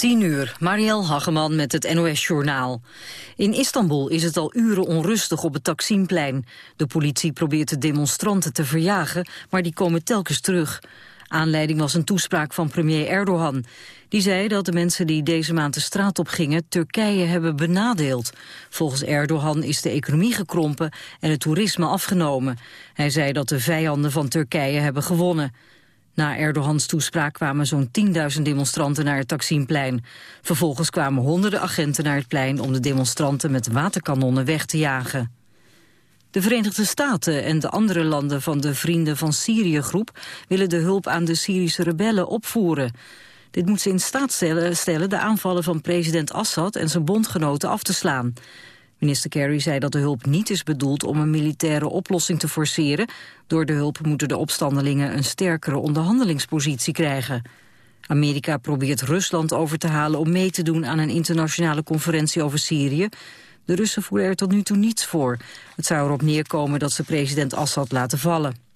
10 uur, Marielle Hageman met het NOS-journaal. In Istanbul is het al uren onrustig op het Taksimplein. De politie probeert de demonstranten te verjagen, maar die komen telkens terug. Aanleiding was een toespraak van premier Erdogan. Die zei dat de mensen die deze maand de straat op gingen Turkije hebben benadeeld. Volgens Erdogan is de economie gekrompen en het toerisme afgenomen. Hij zei dat de vijanden van Turkije hebben gewonnen. Na Erdogans toespraak kwamen zo'n 10.000 demonstranten naar het Taksimplein. Vervolgens kwamen honderden agenten naar het plein om de demonstranten met waterkanonnen weg te jagen. De Verenigde Staten en de andere landen van de Vrienden van Syrië-groep willen de hulp aan de Syrische rebellen opvoeren. Dit moet ze in staat stellen de aanvallen van president Assad en zijn bondgenoten af te slaan. Minister Kerry zei dat de hulp niet is bedoeld om een militaire oplossing te forceren. Door de hulp moeten de opstandelingen een sterkere onderhandelingspositie krijgen. Amerika probeert Rusland over te halen om mee te doen aan een internationale conferentie over Syrië. De Russen voeren er tot nu toe niets voor. Het zou erop neerkomen dat ze president Assad laten vallen.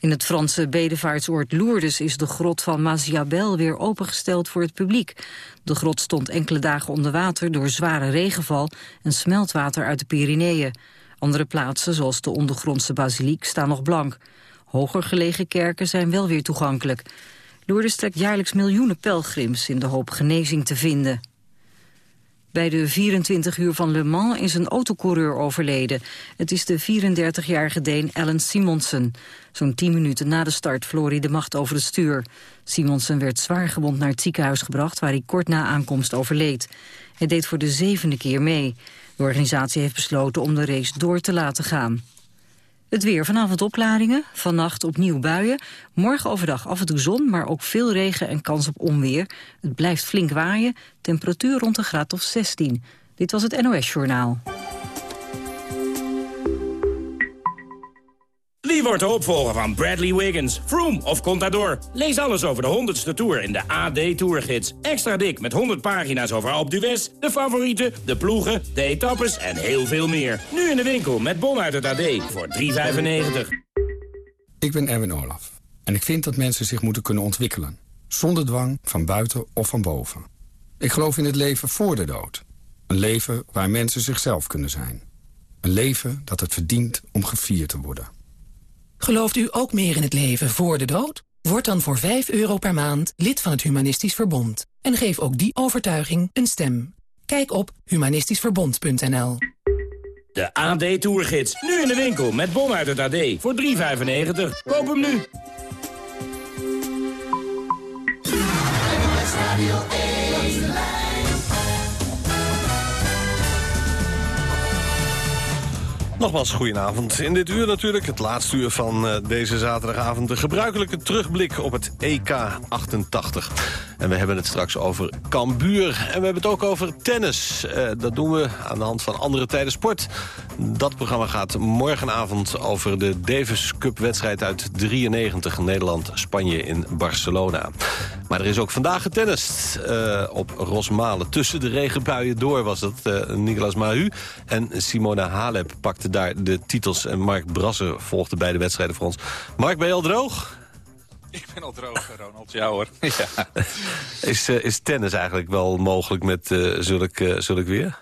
In het Franse bedevaartsoord Lourdes is de grot van Maziabel weer opengesteld voor het publiek. De grot stond enkele dagen onder water door zware regenval en smeltwater uit de Pyreneeën. Andere plaatsen, zoals de ondergrondse basiliek, staan nog blank. Hoger gelegen kerken zijn wel weer toegankelijk. Lourdes trekt jaarlijks miljoenen pelgrims in de hoop genezing te vinden. Bij de 24 uur van Le Mans is een autocoureur overleden. Het is de 34-jarige Deen Alan Simonsen. Zo'n 10 minuten na de start verloor hij de macht over het stuur. Simonsen werd zwaar gewond naar het ziekenhuis gebracht... waar hij kort na aankomst overleed. Hij deed voor de zevende keer mee. De organisatie heeft besloten om de race door te laten gaan. Het weer. Vanavond opklaringen, vannacht opnieuw buien. Morgen overdag af en toe zon, maar ook veel regen en kans op onweer. Het blijft flink waaien, temperatuur rond een graad of 16. Dit was het NOS Journaal. Wie wordt de opvolger van Bradley Wiggins, Froome of Contador? Lees alles over de 100ste Tour in de AD Tourgids. Extra dik met 100 pagina's over Alpe d'Huez, de favorieten, de ploegen, de etappes en heel veel meer. Nu in de winkel met bon uit het AD voor 3,95. Ik ben Erwin Olaf en ik vind dat mensen zich moeten kunnen ontwikkelen. Zonder dwang, van buiten of van boven. Ik geloof in het leven voor de dood. Een leven waar mensen zichzelf kunnen zijn. Een leven dat het verdient om gevierd te worden. Gelooft u ook meer in het leven voor de dood? Word dan voor 5 euro per maand lid van het Humanistisch Verbond. En geef ook die overtuiging een stem. Kijk op humanistischverbond.nl De AD Tourgids. Nu in de winkel met bon uit het AD. Voor 3,95. Koop hem nu. Nogmaals, goedenavond. In dit uur natuurlijk, het laatste uur van uh, deze zaterdagavond... de gebruikelijke terugblik op het EK 88. En we hebben het straks over Cambuur. En we hebben het ook over tennis. Uh, dat doen we aan de hand van andere tijden sport. Dat programma gaat morgenavond over de Davis Cup wedstrijd uit 93. Nederland-Spanje in Barcelona. Maar er is ook vandaag getennist uh, op Rosmalen. Tussen de regenbuien door was het uh, Nicolas Mahu. En Simona Halep pakte daar de titels. En Mark Brassen volgde beide wedstrijden voor ons. Mark, ben je al droog? Ik ben al droog, Ronald. Ja hoor. Ja. is, uh, is tennis eigenlijk wel mogelijk met uh, zulk, uh, zulk weer?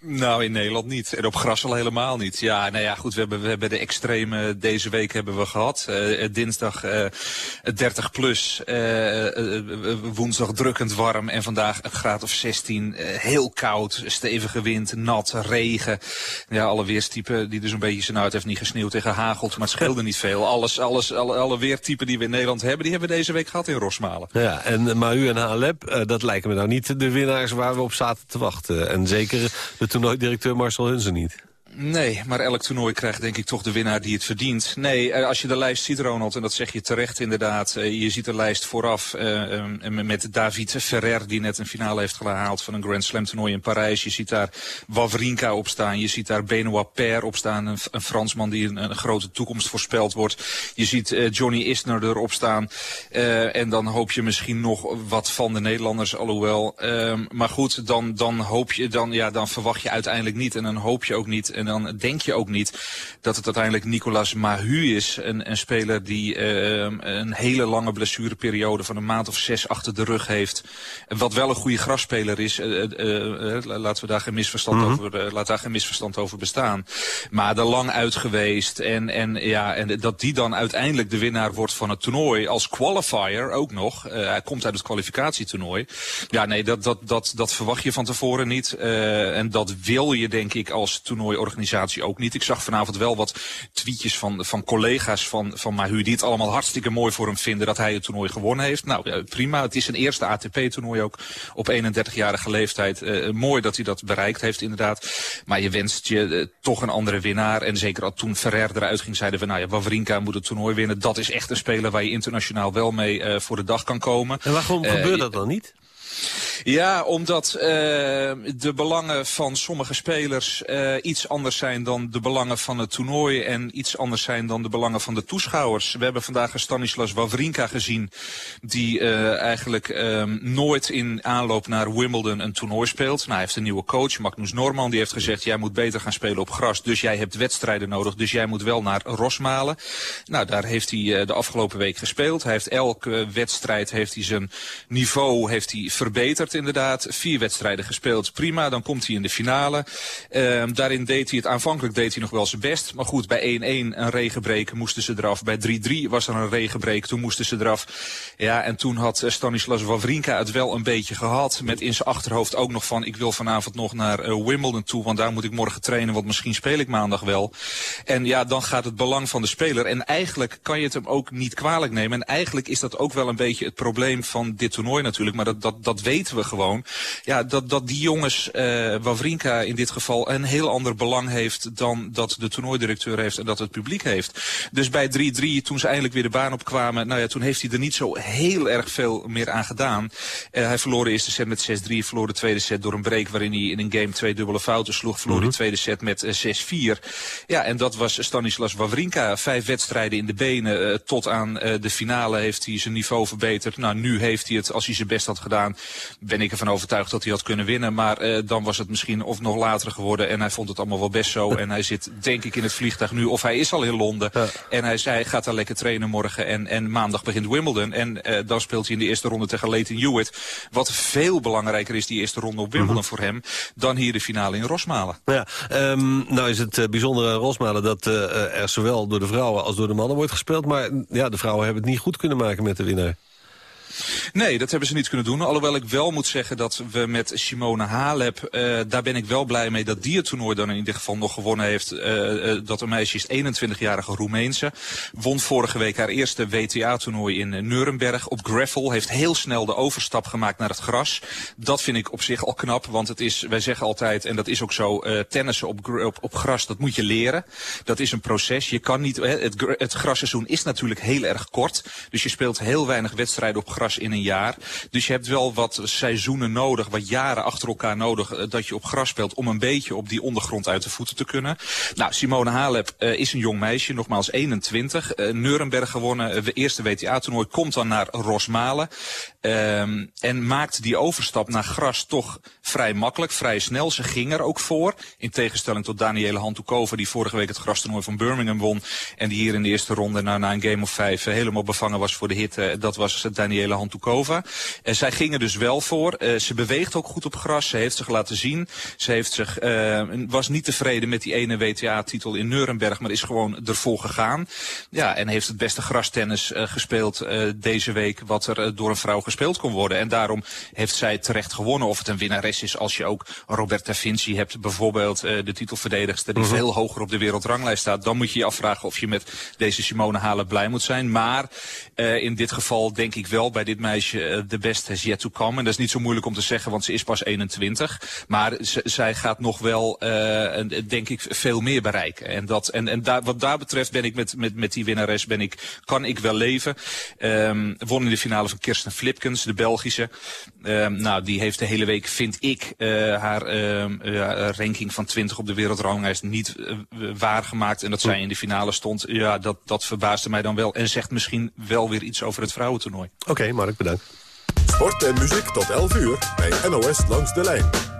Nou, in Nederland niet. En op gras al helemaal niet. Ja, nou ja, goed, we hebben, we hebben de extreme deze week hebben we gehad. Uh, dinsdag uh, 30 plus, woensdag drukkend warm en vandaag een graad of 16. heel koud, stevige wind, nat, regen. Ja, alle weerstypen die er zo'n beetje zijn uit heeft niet gesneeuwd en gehageld, maar het scheelde niet veel. Alles, alles, alle, alle weertypen die we in Nederland hebben, die hebben we deze week gehad in Rosmalen. Ja, en Mahu en Halep, dat lijken me nou niet de winnaars waar we op zaten te wachten. En zeker de toernooidirecteur Marcel Hunzen niet. Nee, maar elk toernooi krijgt denk ik toch de winnaar die het verdient. Nee, eh, als je de lijst ziet, Ronald, en dat zeg je terecht inderdaad. Eh, je ziet de lijst vooraf uh, met David Ferrer, die net een finale heeft gehaald van een Grand Slam toernooi in Parijs. Je ziet daar Wawrinka op staan. Je ziet daar Benoit Paire op staan, een, een Fransman die een, een, grote toekomst voorspeld wordt. Je ziet Johnny Isner erop staan. En dan hoop je misschien nog wat van de Nederlanders, alhoewel. Uh, maar goed, dan, dan hoop je, dan, ja, dan verwacht je uiteindelijk niet en dan hoop je ook niet. Dan denk je ook niet dat het uiteindelijk Nicolas Mahu is. Een, een speler die uh, een hele lange blessureperiode van een maand of zes achter de rug heeft. Wat wel een goede grasspeler is. Uh, uh, laten we daar geen misverstand mm -hmm. over, laat daar geen misverstand over bestaan. Maar er lang uit geweest. En, en, ja, en dat die dan uiteindelijk de winnaar wordt van het toernooi. Als qualifier ook nog. hij komt uit het kwalificatietoernooi. Ja, nee, dat, dat, dat, dat verwacht je van tevoren niet. en dat wil je denk ik als toernooiorganisatie ook niet. Ik zag vanavond wel wat tweetjes van, van collega's van, van Mahu die het allemaal hartstikke mooi voor hem vinden dat hij het toernooi gewonnen heeft. Nou, prima. Het is zijn eerste ATP-toernooi ook op 31-jarige leeftijd. Uh, mooi dat hij dat bereikt heeft inderdaad. Maar je wenst je uh, toch een andere winnaar. En zeker al toen Ferrer eruit ging, zeiden we, nou ja, Wawrinka moet het toernooi winnen. Dat is echt een speler waar je internationaal wel mee uh, voor de dag kan komen. En waarom gebeurt dat dan niet? Ja, omdat uh, de belangen van sommige spelers uh, iets anders zijn dan de belangen van het toernooi en iets anders zijn dan de belangen van de toeschouwers. We hebben vandaag Stanislas Wawrinka gezien die uh, eigenlijk um, nooit in aanloop naar Wimbledon een toernooi speelt. Nou, hij heeft een nieuwe coach, Magnus Norman, die heeft gezegd jij moet beter gaan spelen op gras, dus jij hebt wedstrijden nodig, dus jij moet wel naar Rosmalen. Nou, daar heeft hij de afgelopen week gespeeld. Hij heeft elke wedstrijd heeft hij zijn niveau heeft hij verbeterd inderdaad. Vier wedstrijden gespeeld, prima. Dan komt hij in de finale. Uh, daarin deed hij het, aanvankelijk deed hij nog wel zijn best. Maar goed, bij 1-1 een regenbreek moesten ze eraf. Bij 3-3 was er een regenbreek, toen moesten ze eraf. Ja, en toen had Stanislas Wawrinka het wel een beetje gehad. Met in zijn achterhoofd ook nog van, ik wil vanavond nog naar uh, Wimbledon toe. Want daar moet ik morgen trainen, want misschien speel ik maandag wel. En ja, dan gaat het belang van de speler. En eigenlijk kan je het hem ook niet kwalijk nemen. En eigenlijk is dat ook wel een beetje het probleem van dit toernooi natuurlijk. Maar dat, dat weten we gewoon. Ja, dat, dat die jongens, uh, Wawrinka in dit geval, een heel ander belang heeft dan dat de toernooidirecteur heeft en dat het publiek heeft. Dus bij 3-3, toen ze eindelijk weer de baan opkwamen, nou ja, toen heeft hij er niet zo heel erg veel meer aan gedaan. Uh, hij verloor de eerste set met 6-3, verloor de tweede set door een break waarin hij in een game twee dubbele fouten sloeg, verloor mm -hmm. de tweede set met uh, 6-4. Ja, en dat was Stanislas Wawrinka. Vijf wedstrijden in de benen, uh, tot aan de finale heeft hij zijn niveau verbeterd. Nou, nu heeft hij het, als hij zijn best had gedaan, ben ik ervan overtuigd dat hij had kunnen winnen. Maar uh, dan was het misschien of nog later geworden. En hij vond het allemaal wel best zo. En hij zit denk ik in het vliegtuig nu. Of hij is al in Londen. Ja. En hij zei, gaat daar lekker trainen morgen. En, en maandag begint Wimbledon. En uh, dan speelt hij in de eerste ronde tegen Leighton Hewitt. Wat veel belangrijker is, die eerste ronde op Wimbledon mm -hmm. voor hem. Dan hier de finale in Rosmalen. Ja, um, nou is het uh, bijzondere aan Rosmalen dat uh, er zowel door de vrouwen als door de mannen wordt gespeeld. Maar ja, de vrouwen hebben het niet goed kunnen maken met de winnaar. Nee, dat hebben ze niet kunnen doen. Alhoewel ik wel moet zeggen dat we met Simone Halep... Uh, daar ben ik wel blij mee dat die het toernooi dan in ieder geval nog gewonnen heeft. Uh, uh, dat een meisje is 21-jarige Roemeense. Won vorige week haar eerste WTA-toernooi in Nuremberg op gravel. Heeft heel snel de overstap gemaakt naar het gras. Dat vind ik op zich al knap, want het is, wij zeggen altijd... en dat is ook zo, tennissen op, op, op gras, dat moet je leren. Dat is een proces. Je kan niet... Het, het grasseizoen is natuurlijk heel erg kort. Dus je speelt heel weinig wedstrijden op gras in een jaar. Dus je hebt wel wat seizoenen nodig, wat jaren achter elkaar nodig... dat je op gras speelt om een beetje op die ondergrond uit de voeten te kunnen. Nou, Simone Halep uh, is een jong meisje, nogmaals 21. Uh, Nuremberg gewonnen, uh, eerste WTA-toernooi, komt dan naar Rosmalen. Um, en maakt die overstap naar gras toch vrij makkelijk, vrij snel. Ze ging er ook voor, in tegenstelling tot Daniele Hantukova... die vorige week het grastoernooi van Birmingham won... en die hier in de eerste ronde na, na een game of vijf helemaal bevangen was voor de hit. dat was Daniele Hantukova. Uh, zij ging er dus wel voor. Uh, ze beweegt ook goed op gras. Ze heeft zich laten zien. Ze heeft zich, uh, was niet tevreden met die ene WTA-titel in Nuremberg, maar is gewoon ervoor gegaan. Ja, en heeft het beste grastennis gespeeld deze week wat er door een vrouw gespeeld kon worden. En daarom heeft zij terecht gewonnen. Of het een winnares is als je ook Roberta Vinci hebt, bijvoorbeeld de titelverdedigster die uh -huh. veel hoger op de wereldranglijst staat. Dan moet je je afvragen of je met deze Simone Halen blij moet zijn. Maar in dit geval denk ik wel bij dit meisje de best has yet to come. En dat is niet zo moeilijk om te zeggen, want ze is pas 21. Maar zij gaat nog wel, uh, denk ik, veel meer bereiken. En, dat, en, en daar, wat daar betreft ben ik met, met, met die winnares, ben ik, kan ik wel leven. Um, won in de finale van Kirsten Flipkens, de Belgische. Um, nou, die heeft de hele week, vind ik, uh, haar um, ranking van 20 op de wereldranglijst niet waargemaakt. En dat zij in de finale stond, ja, dat, dat verbaasde mij dan wel. En zegt misschien wel weer iets over het vrouwentoernooi. Oké, Mark, bedankt. Sport en muziek tot 11 uur bij NOS Langs de Lijn.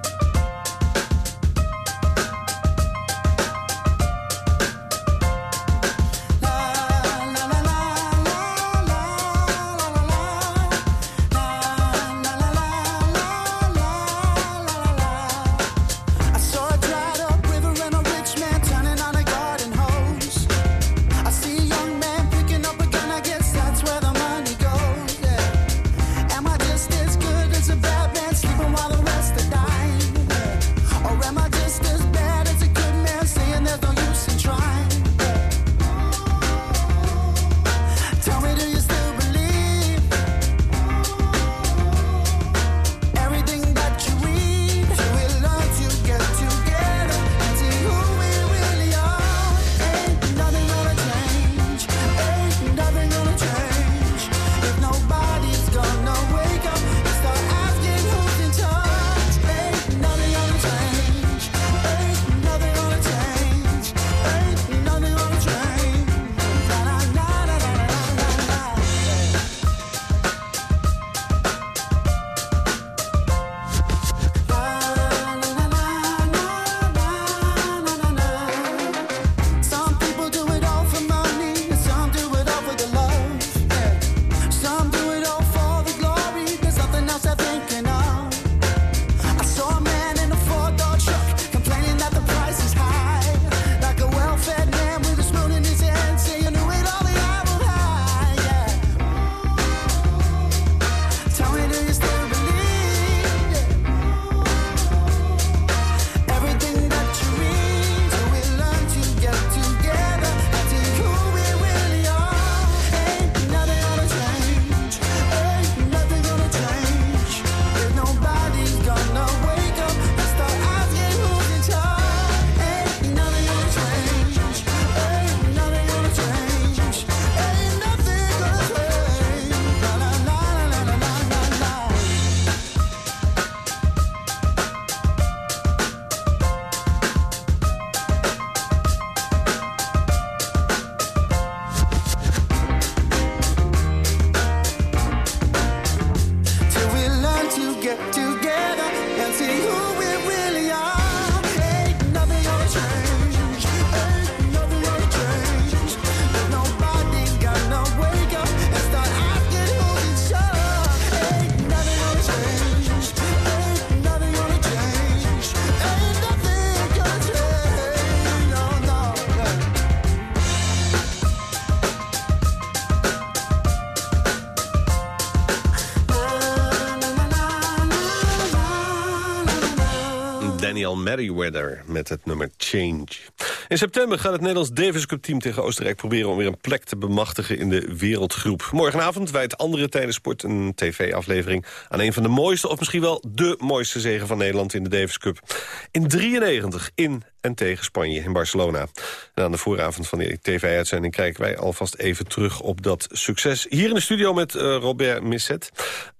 Merriweather met het nummer Change. In september gaat het Nederlands Davis Cup team tegen Oostenrijk proberen... om weer een plek te bemachtigen in de wereldgroep. Morgenavond wijt andere tijdens een tv-aflevering... aan een van de mooiste, of misschien wel de mooiste zegen van Nederland in de Davis Cup. In 93 in en tegen Spanje in Barcelona. En aan de vooravond van die tv-uitzending kijken wij alvast even terug op dat succes. Hier in de studio met uh, Robert Misset.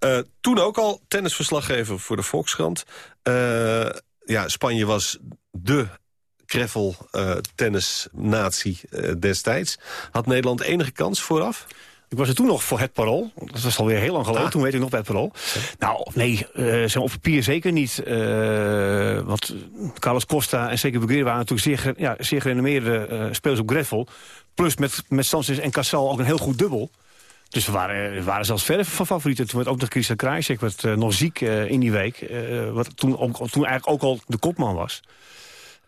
Uh, toen ook al tennisverslaggever voor de Volkskrant. Uh, ja, Spanje was de kreffel tennisnatie destijds. Had Nederland enige kans vooraf? Ik was er toen nog voor het parool. Dat was alweer heel lang geleden. Ah. Toen weet ik nog bij het parool. Nou, nee, uh, zo op papier zeker niet. Uh, want Carlos Costa en zeker Buguer waren natuurlijk zeer, ja, zeer gerenommeerde uh, spelers op Greffel. Plus met, met Sanchez en Casal ook een heel goed dubbel. Dus we waren, we waren zelfs verder van favorieten. Toen werd ook nog Christian Krajicek werd nog ziek in die week. wat toen, ook, toen eigenlijk ook al de kopman was.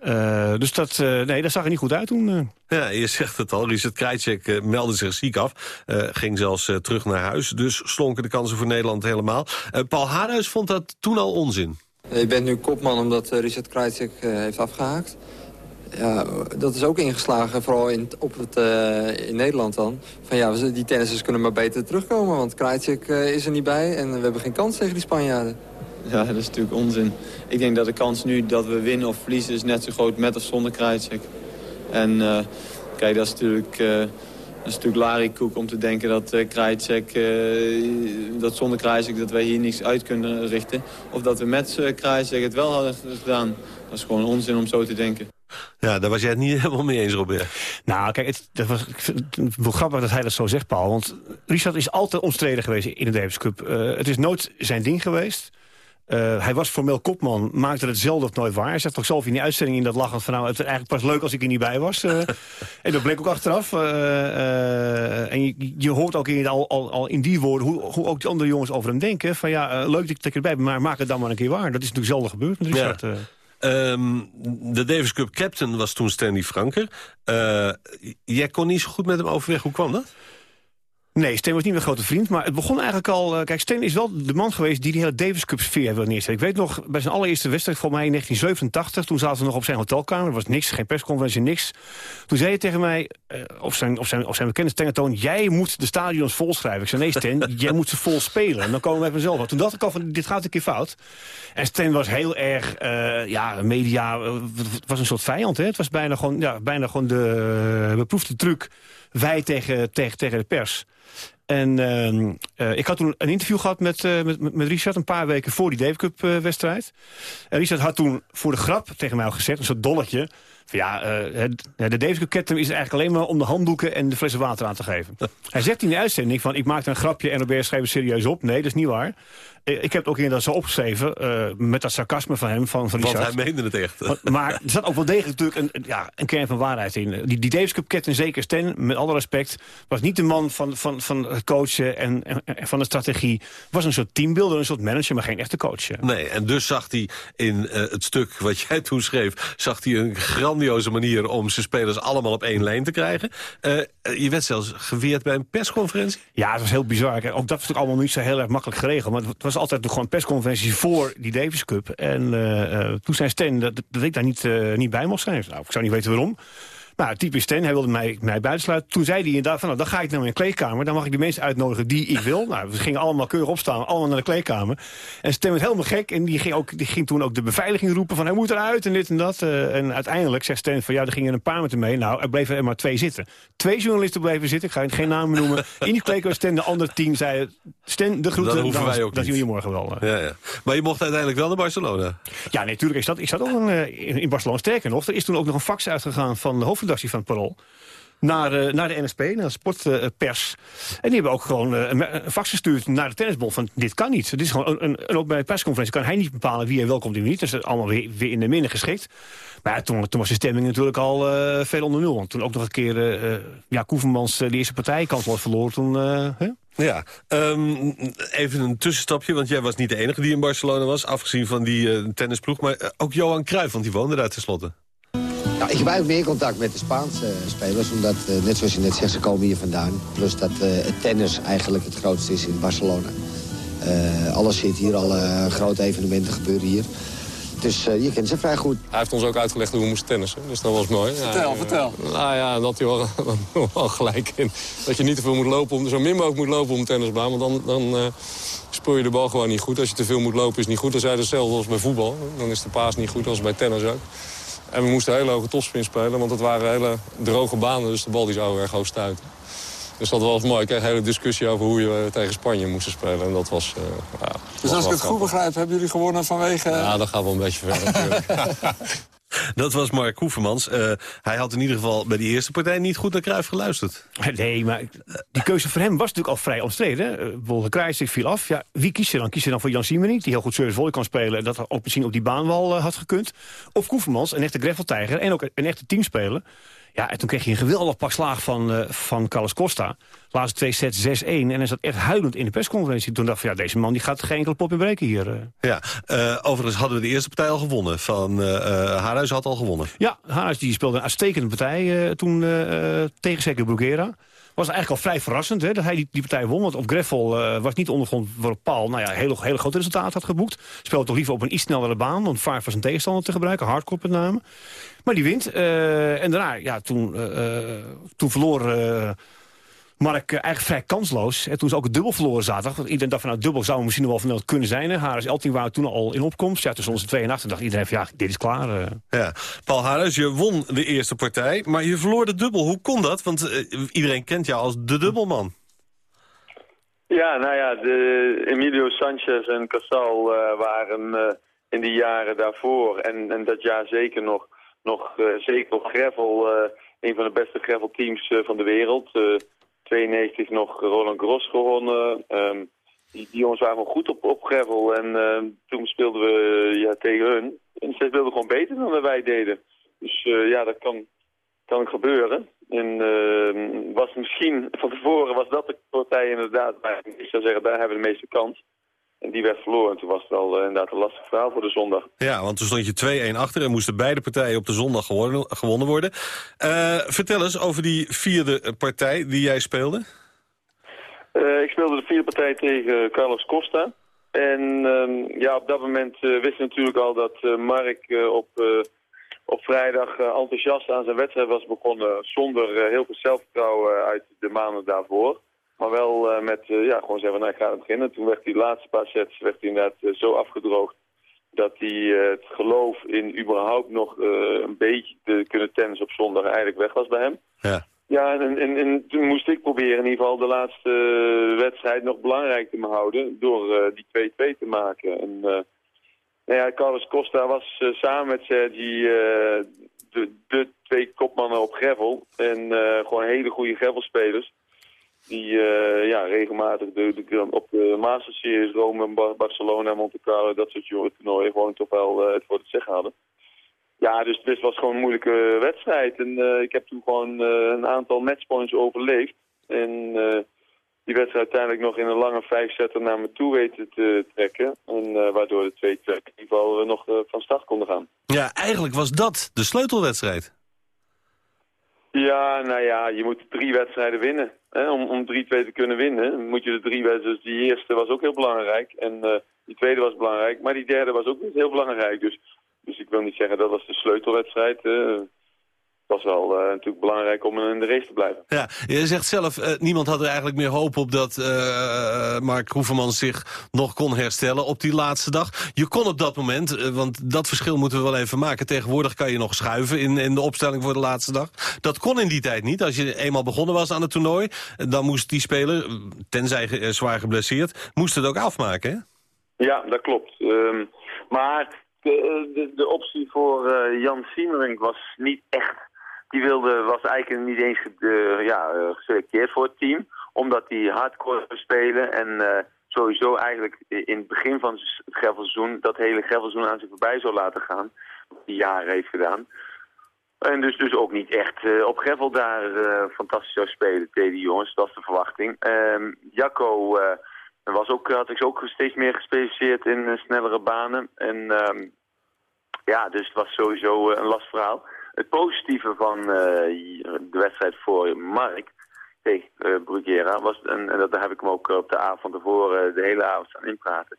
Uh, dus dat, uh, nee, dat zag er niet goed uit toen. Uh. Ja, je zegt het al. Richard Krajcek meldde zich ziek af. ging zelfs terug naar huis. Dus slonken de kansen voor Nederland helemaal. Paul Haarhuis vond dat toen al onzin. Je bent nu kopman omdat Richard Krajcek heeft afgehaakt. Ja, dat is ook ingeslagen, vooral in, op het, in Nederland dan. Van ja, die tennissers kunnen maar beter terugkomen, want Krajcek is er niet bij en we hebben geen kans tegen die Spanjaarden. Ja, dat is natuurlijk onzin. Ik denk dat de kans nu dat we winnen of verliezen is net zo groot met of zonder Krajicek. En uh, kijk, dat is natuurlijk... Dat is natuurlijk larikoek om te denken dat Krajicek, dat zonder Krajicek dat wij hier niks uit kunnen richten. Of dat we met uh, het wel hadden gedaan. Dat is gewoon onzin om zo te denken. Ja, daar was jij het niet helemaal mee eens, Robert. Nou, kijk, het, dat was, het wel grappig dat hij dat zo zegt, Paul. Want Richard is altijd omstreden geweest in de Davis Cup. het is nooit zijn ding geweest. Uh, hij was formeel kopman, maakte het zelden of nooit waar. Hij zegt toch zelf in die uitzending in dat lachend van... nou, het is eigenlijk pas leuk als ik er niet bij was. Uh, en dat bleek ook achteraf. Uh, en je, je, hoort ook in, al, al, al, in die woorden hoe, hoe, ook die andere jongens over hem denken. Van ja, leuk dat ik erbij ben, maar maak het dan maar een keer waar. Dat is natuurlijk zelden gebeurd met Richard. Ja. Um, de Davis Cup captain was toen Stanley Franker. jij kon niet zo goed met hem overweg. Hoe kwam dat? Nee, Steen was niet mijn grote vriend. Maar het begon eigenlijk al... Uh, kijk, Steen is wel de man geweest die die hele Davis Cup sfeer wil neerzetten. Ik weet nog, bij zijn allereerste wedstrijd, voor mij in 1987... toen zaten we nog op zijn hotelkamer. Er was niks, geen persconferentie, niks. Toen zei hij tegen mij, uh, op, zijn, op, zijn, op zijn bekende Stengentoon... jij moet de stadions volschrijven. Ik zei, nee Steen, jij moet ze vol spelen. En dan komen we vanzelf. Toen dacht ik al van, dit gaat een keer fout. En Steen was heel erg, uh, ja, media... het was een soort vijand, hè. Het was bijna gewoon, ja, bijna gewoon de beproefde truc... wij tegen, tegen, tegen de pers. En uh, ik had toen een interview gehad met, uh, met, met Richard... een paar weken voor die Dave Cup-wedstrijd. en Richard had toen voor de grap tegen mij al gezegd... een soort dolletje... Van ja, de Davis Cup Kettem is eigenlijk alleen maar om de handdoeken... en de flessen water aan te geven. Hij zegt in de uitzending van... ik maakte een grapje en Robert schreef het serieus op. Nee, dat is niet waar. Eh, ik heb het ook inderdaad zo opgeschreven, uh, met dat sarcasme van hem, van, van Want hij meende het echt. Maar, maar, er zat ook wel degelijk natuurlijk een, ja, een kern van waarheid in. Die, die Davis Cup captain, zeker Sten, met alle respect... was niet de man van, van, van het coachen en, en, van de strategie. Was een soort teambuilder, een soort manager, maar geen echte coach. Nee, en dus zag hij in uh, het stuk wat jij toen schreef... zag hij een grandioze manier om zijn spelers allemaal op één lijn te krijgen. Uh, je werd zelfs geweerd bij een persconferentie? Ja, het was heel bizar. Ook dat was natuurlijk allemaal niet zo heel erg makkelijk geregeld. Maar het was altijd gewoon persconferentie voor die Davis Cup. En uh, toen zei Stan dat, dat ik daar niet, uh, niet bij mocht zijn. Nou, ik zou niet weten waarom. Nou, typisch Stan, hij wilde mij, mij buitensluiten. Toen zei hij inderdaad van, nou, dan ga ik naar mijn kleedkamer. Dan mag ik de mensen uitnodigen die ik wil. Nou, we gingen allemaal keurig opstaan, allemaal naar de kleedkamer. En Stan werd helemaal gek. En die ging, ook, die ging toen ook de beveiliging roepen van, hij moet eruit en dit en dat. Uh, en uiteindelijk zegt Stan van, ja, er gingen een paar met hem mee. Nou, er bleven er maar twee zitten. Twee journalisten bleven zitten, ik ga geen namen noemen. In die kleedkamer Stan, de andere team zei, Stan, de groeten. Dat hoeven wij ook Dat zien we je morgen wel. Ja, ja. Maar je mocht uiteindelijk wel naar Barcelona. Ja, nee, natuurlijk. Ik zat, ik zat ook in, in Barcelona. Sterker nog, er is toen ook nog een fax uitgegaan van de hoofdredactie van het Parool naar, uh, naar de NSP, naar de sportpers. en die hebben ook gewoon uh, een fax gestuurd naar de tennisbond van dit kan niet. Het is gewoon een, een, en ook bij persconferentie kan hij niet bepalen wie er welkomt en wie niet. Dus dat is allemaal weer, weer in de minder geschikt. Maar ja, toen, toen was de stemming natuurlijk al uh, veel onder nul. Want toen ook nog een keer ja, Koevermans de eerste partijkans was verloren. Toen? Ja, um, even een tussenstapje, want jij was niet de enige die in Barcelona was... afgezien van die tennisploeg, maar ook Johan Cruijff, want die woonde daar tenslotte. Nou, ik heb eigenlijk meer contact met de Spaanse spelers. Omdat, uh, net zoals je net zegt, ze komen hier vandaan. Plus dat uh, het tennis eigenlijk het grootste is in Barcelona. Uh, alles zit hier, alle grote evenementen gebeuren hier. Dus je kent ze vrij goed. Hij heeft ons ook uitgelegd hoe we moesten tennissen. Dus dat was mooi. Vertel, vertel. Nou ja, dat hij wel, wel gelijk in. Dat je niet te veel moet lopen, om, zo min mogelijk moet lopen om tennisbaan. Want dan, dan speel je de bal gewoon niet goed. Als je te veel moet lopen is het niet goed. Dan zei hetzelfde als bij voetbal. Dan is de paas niet goed als bij tennis ook. En we moesten hele hoge topspin spelen, want het waren hele droge banen. Dus de bal die zou erg hoog stuiten. Dus dat was mooi. Ik kreeg een hele discussie over hoe je tegen Spanje moesten spelen. En dat was... Uh, ja, dus als ik het goed begrijp, hebben jullie gewonnen vanwege... Ja, dat gaat wel een beetje verder Dat was Mark Hoevermans. Uh, hij had in ieder geval bij die eerste partij niet goed naar Cruijff geluisterd. Nee, maar die keuze voor hem was natuurlijk al vrij omstreden. Uh, bijvoorbeeld Cruijff viel af. Ja, wie kies je dan? Kies je dan voor Jan Siemerink, die heel goed service volley kan spelen... en dat ook misschien op die baan wel uh, had gekund? Of Koevermans, een echte graveltijger en ook een echte teamspeler... Ja, en toen kreeg hij een geweldig pak slaag van, uh, van Carlos Costa. Laatste twee sets 6-1. En hij zat echt huilend in de persconferentie. Toen dacht ik, ja, deze man die gaat geen enkel popje breken hier. Uh. Ja, uh, overigens hadden we de eerste partij al gewonnen. Van Haarhuis had al gewonnen. Ja, Haarhuis die speelde een uitstekende partij toen tegen Zeker Bruguera was eigenlijk al vrij verrassend hè, dat hij die, die partij won. Want op Greffel uh, was niet ondergrond waarop Paul nou ja, hele, hele grote resultaten had geboekt. Speelde toch liever op een iets snellere baan om vaak voor zijn tegenstander te gebruiken. Hardcore met name. Maar die wint. Uh, en daarna, ja, toen, uh, toen verloor Mark eigenlijk vrij kansloos. En toen ze ook het dubbel verloren zaterdag. Want iedereen dacht van nou, dubbel zou misschien nog wel van kunnen zijn. Haris Elting waren toen al in opkomst. Ja, tussen onze twee en acht dacht iedereen van ja, dit is klaar. Uh. Ja, Paul Haris, je won de eerste partij, maar je verloor de dubbel. Hoe kon dat? Want uh, iedereen kent jou als de dubbelman. Ja, nou ja, de Emilio Sanchez en Casal uh, waren in die jaren daarvoor en, en dat jaar zeker nog, nog zeker op gravel een van de beste gravel teams van de wereld. 92 nog Roland Gros gewonnen. Um, die, jongens waren goed op, op gravel. En uh, toen speelden we ja, tegen hun. En ze speelden gewoon beter dan wij deden. Dus ja, dat kan, kan gebeuren. En uh, was misschien van tevoren was dat de partij inderdaad. Maar ik zou zeggen, daar hebben we de meeste kans. En die werd verloren. Toen was het al uh, inderdaad een lastig verhaal voor de zondag. Ja, want toen stond je 2-1 achter en moesten beide partijen op de zondag gewonnen, gewonnen worden. Uh, vertel eens over die vierde partij die jij speelde. Uh, ik speelde de vierde partij tegen Carlos Costa. En um, ja, op dat moment wist ik natuurlijk al dat Mark op, op vrijdag enthousiast aan zijn wedstrijd was begonnen. Zonder heel veel zelfvertrouwen uit de maanden daarvoor. Maar wel uh, met, uh, ja, gewoon zeggen, nou, ik ga beginnen. Toen werd die laatste paar sets werd hij inderdaad uh, zo afgedroogd dat hij het geloof in überhaupt nog een beetje te kunnen tennis op zondag eigenlijk weg was bij hem. Ja. Ja, en, en, en, toen moest ik proberen in ieder geval de laatste wedstrijd nog belangrijk te houden door die 2-2 te maken. En nou ja, Carlos Costa was samen met Sergi de, de twee kopmannen op gravel en gewoon hele goede gravelspelers die uh, ja, regelmatig de, de, op de Master Series, Rome, Barcelona, Monte Carlo, dat soort toernooien gewoon toch wel uh, het voor het zeggen hadden. Ja, dus dit was gewoon een moeilijke wedstrijd. En uh, ik heb toen gewoon een aantal matchpoints overleefd. En die wedstrijd uiteindelijk nog in een lange vijf zetten naar me toe weten te trekken. En waardoor de twee in ieder geval nog van start konden gaan. Ja, eigenlijk was dat de sleutelwedstrijd. Ja, nou ja, je moet drie wedstrijden winnen. Hè? Om, om 3-2 te kunnen winnen moet je de drie wedstrijden... Dus die eerste was ook heel belangrijk. En uh, die tweede was belangrijk. Maar die derde was ook niet heel belangrijk. Dus, dus ik wil niet zeggen dat was de sleutelwedstrijd. Uh, was wel uh, natuurlijk belangrijk om in de race te blijven. Ja, je zegt zelf, uh, niemand had er eigenlijk meer hoop op dat uh, Mark Hoeverman zich nog kon herstellen op die laatste dag. Je kon op dat moment, want dat verschil moeten we wel even maken. Tegenwoordig kan je nog schuiven in, in de opstelling voor de laatste dag. Dat kon in die tijd niet. Als je eenmaal begonnen was aan het toernooi, dan moest die speler, tenzij zwaar geblesseerd, moest het ook afmaken, hè? Ja, dat klopt. Um, maar de, de, de, optie voor Jan Siemering was niet echt die wilde, was eigenlijk niet eens uh, ja, uh, geselecteerd voor het team. Omdat hij hardcore spelen en uh, sowieso eigenlijk in het begin van het gravelseizoen... dat hele gravelseizoen aan zich voorbij zou laten gaan. Wat hij jaren heeft gedaan. En dus, dus ook niet echt op gravel daar fantastisch zou spelen tegen die jongens. Dat was de verwachting. Ehm, Jacco was ook, had ik ook steeds meer gespecialiseerd in snellere banen. En ehm, ja, dus het was sowieso een last verhaal. Het positieve van uh, de wedstrijd voor Mark tegen uh, Bruguera was, en, en dat heb ik hem ook op de avond uh, de hele avond aan inpraten,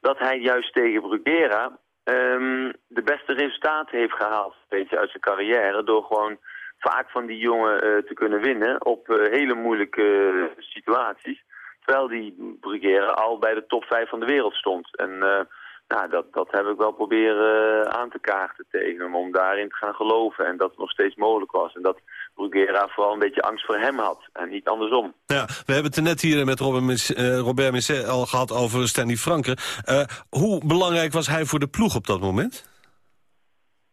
dat hij juist tegen Bruguera ehm, de beste resultaten heeft gehaald weet uit zijn carrière. Door gewoon vaak van die jongen eh, te kunnen winnen op eh, hele moeilijke eh, situaties. Terwijl die Brugera al bij de top 5 van de wereld stond. En eh, nou, dat, dat heb ik wel proberen eh, aan te kaarten tegen hem. Om daarin te gaan geloven. En dat het nog steeds mogelijk was. En dat Brugera vooral een beetje angst voor hem had. En niet andersom. Ja, we hebben het er net hier met Robert, eh, Robert Misset al gehad over Stanley Franke. Eh, hoe belangrijk was hij voor de ploeg op dat moment?